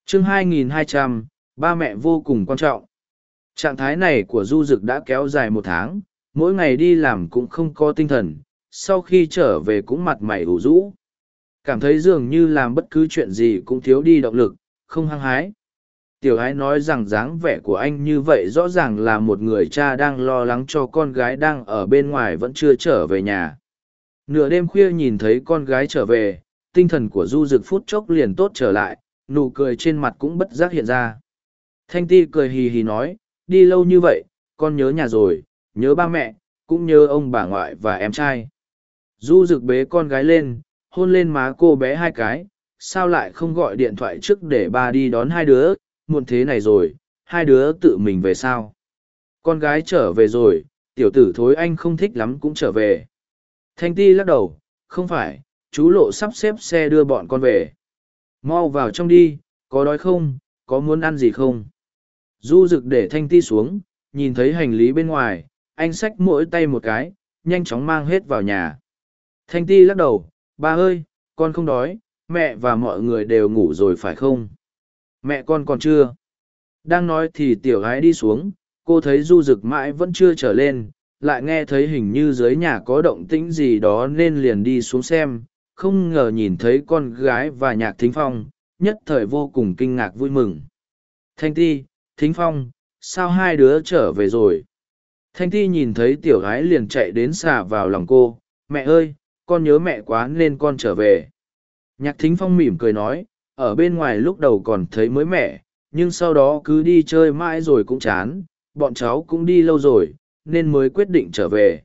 chương 2200, ba mẹ vô cùng quan trọng. Trạng thái này của du Dực đã kéo dài một tháng, mỗi ngày đi làm cũng không có tinh thần, sau khi trở về cũng mặt mày ủ rũ. Cảm thấy dường như làm bất cứ chuyện gì cũng thiếu đi động lực, không hăng hái. Tiểu ái nói rằng dáng vẻ của anh như vậy rõ ràng là một người cha đang lo lắng cho con gái đang ở bên ngoài vẫn chưa trở về nhà. Nửa đêm khuya nhìn thấy con gái trở về, tinh thần của du rực phút chốc liền tốt trở lại, nụ cười trên mặt cũng bất giác hiện ra. Thanh ti cười hì hì nói, đi lâu như vậy, con nhớ nhà rồi, nhớ ba mẹ, cũng nhớ ông bà ngoại và em trai. Du rực bế con gái lên, hôn lên má cô bé hai cái, sao lại không gọi điện thoại trước để ba đi đón hai đứa, muộn thế này rồi, hai đứa tự mình về sao. Con gái trở về rồi, tiểu tử thối anh không thích lắm cũng trở về. Thanh ti lắc đầu, không phải, chú lộ sắp xếp xe đưa bọn con về. Mau vào trong đi, có đói không, có muốn ăn gì không? Du rực để thanh ti xuống, nhìn thấy hành lý bên ngoài, anh xách mỗi tay một cái, nhanh chóng mang hết vào nhà. Thanh ti lắc đầu, ba ơi, con không đói, mẹ và mọi người đều ngủ rồi phải không? Mẹ con còn chưa? Đang nói thì tiểu gái đi xuống, cô thấy du rực mãi vẫn chưa trở lên, lại nghe thấy hình như dưới nhà có động tĩnh gì đó nên liền đi xuống xem, không ngờ nhìn thấy con gái và nhạc thính phong, nhất thời vô cùng kinh ngạc vui mừng. Thanh ti, thính phong, sao hai đứa trở về rồi? Thanh ti nhìn thấy tiểu gái liền chạy đến xả vào lòng cô, mẹ ơi, con nhớ mẹ quá nên con trở về. Nhạc thính phong mỉm cười nói, ở bên ngoài lúc đầu còn thấy mới mẻ, nhưng sau đó cứ đi chơi mãi rồi cũng chán, bọn cháu cũng đi lâu rồi, nên mới quyết định trở về.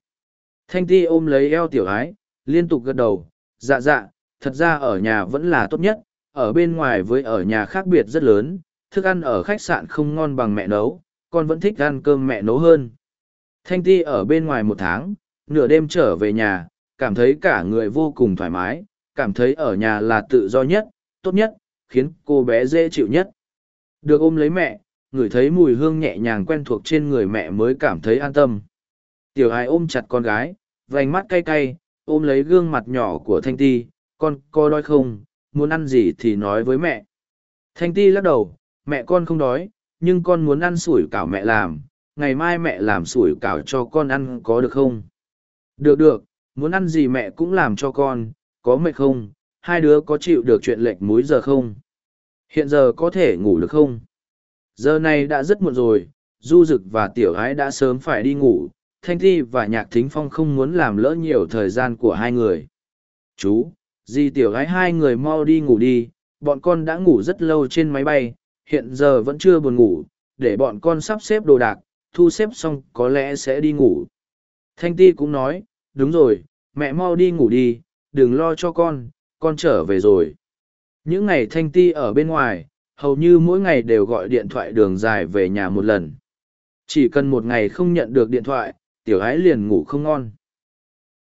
Thanh ti ôm lấy eo tiểu ái, liên tục gật đầu, dạ dạ, thật ra ở nhà vẫn là tốt nhất, ở bên ngoài với ở nhà khác biệt rất lớn, thức ăn ở khách sạn không ngon bằng mẹ nấu, con vẫn thích ăn cơm mẹ nấu hơn. Thanh ti ở bên ngoài một tháng, nửa đêm trở về nhà, cảm thấy cả người vô cùng thoải mái, cảm thấy ở nhà là tự do nhất, tốt nhất, khiến cô bé dễ chịu nhất. Được ôm lấy mẹ, ngửi thấy mùi hương nhẹ nhàng quen thuộc trên người mẹ mới cảm thấy an tâm. Tiểu hài ôm chặt con gái, vành mắt cay cay, ôm lấy gương mặt nhỏ của Thanh Ti, con có đói không, muốn ăn gì thì nói với mẹ. Thanh Ti lắc đầu, mẹ con không đói, nhưng con muốn ăn sủi cảo mẹ làm, ngày mai mẹ làm sủi cảo cho con ăn có được không? Được được, muốn ăn gì mẹ cũng làm cho con, có mệt không, hai đứa có chịu được chuyện lệch múi giờ không? Hiện giờ có thể ngủ được không? Giờ này đã rất muộn rồi, Du Dực và Tiểu Ái đã sớm phải đi ngủ, Thanh Thi và Nhạc Thính Phong không muốn làm lỡ nhiều thời gian của hai người. Chú, dì Tiểu Ái hai người mau đi ngủ đi, bọn con đã ngủ rất lâu trên máy bay, hiện giờ vẫn chưa buồn ngủ, để bọn con sắp xếp đồ đạc, thu xếp xong có lẽ sẽ đi ngủ. Thanh Ti cũng nói, đúng rồi, mẹ mau đi ngủ đi, đừng lo cho con, con trở về rồi. Những ngày thanh ti ở bên ngoài, hầu như mỗi ngày đều gọi điện thoại đường dài về nhà một lần. Chỉ cần một ngày không nhận được điện thoại, tiểu ái liền ngủ không ngon.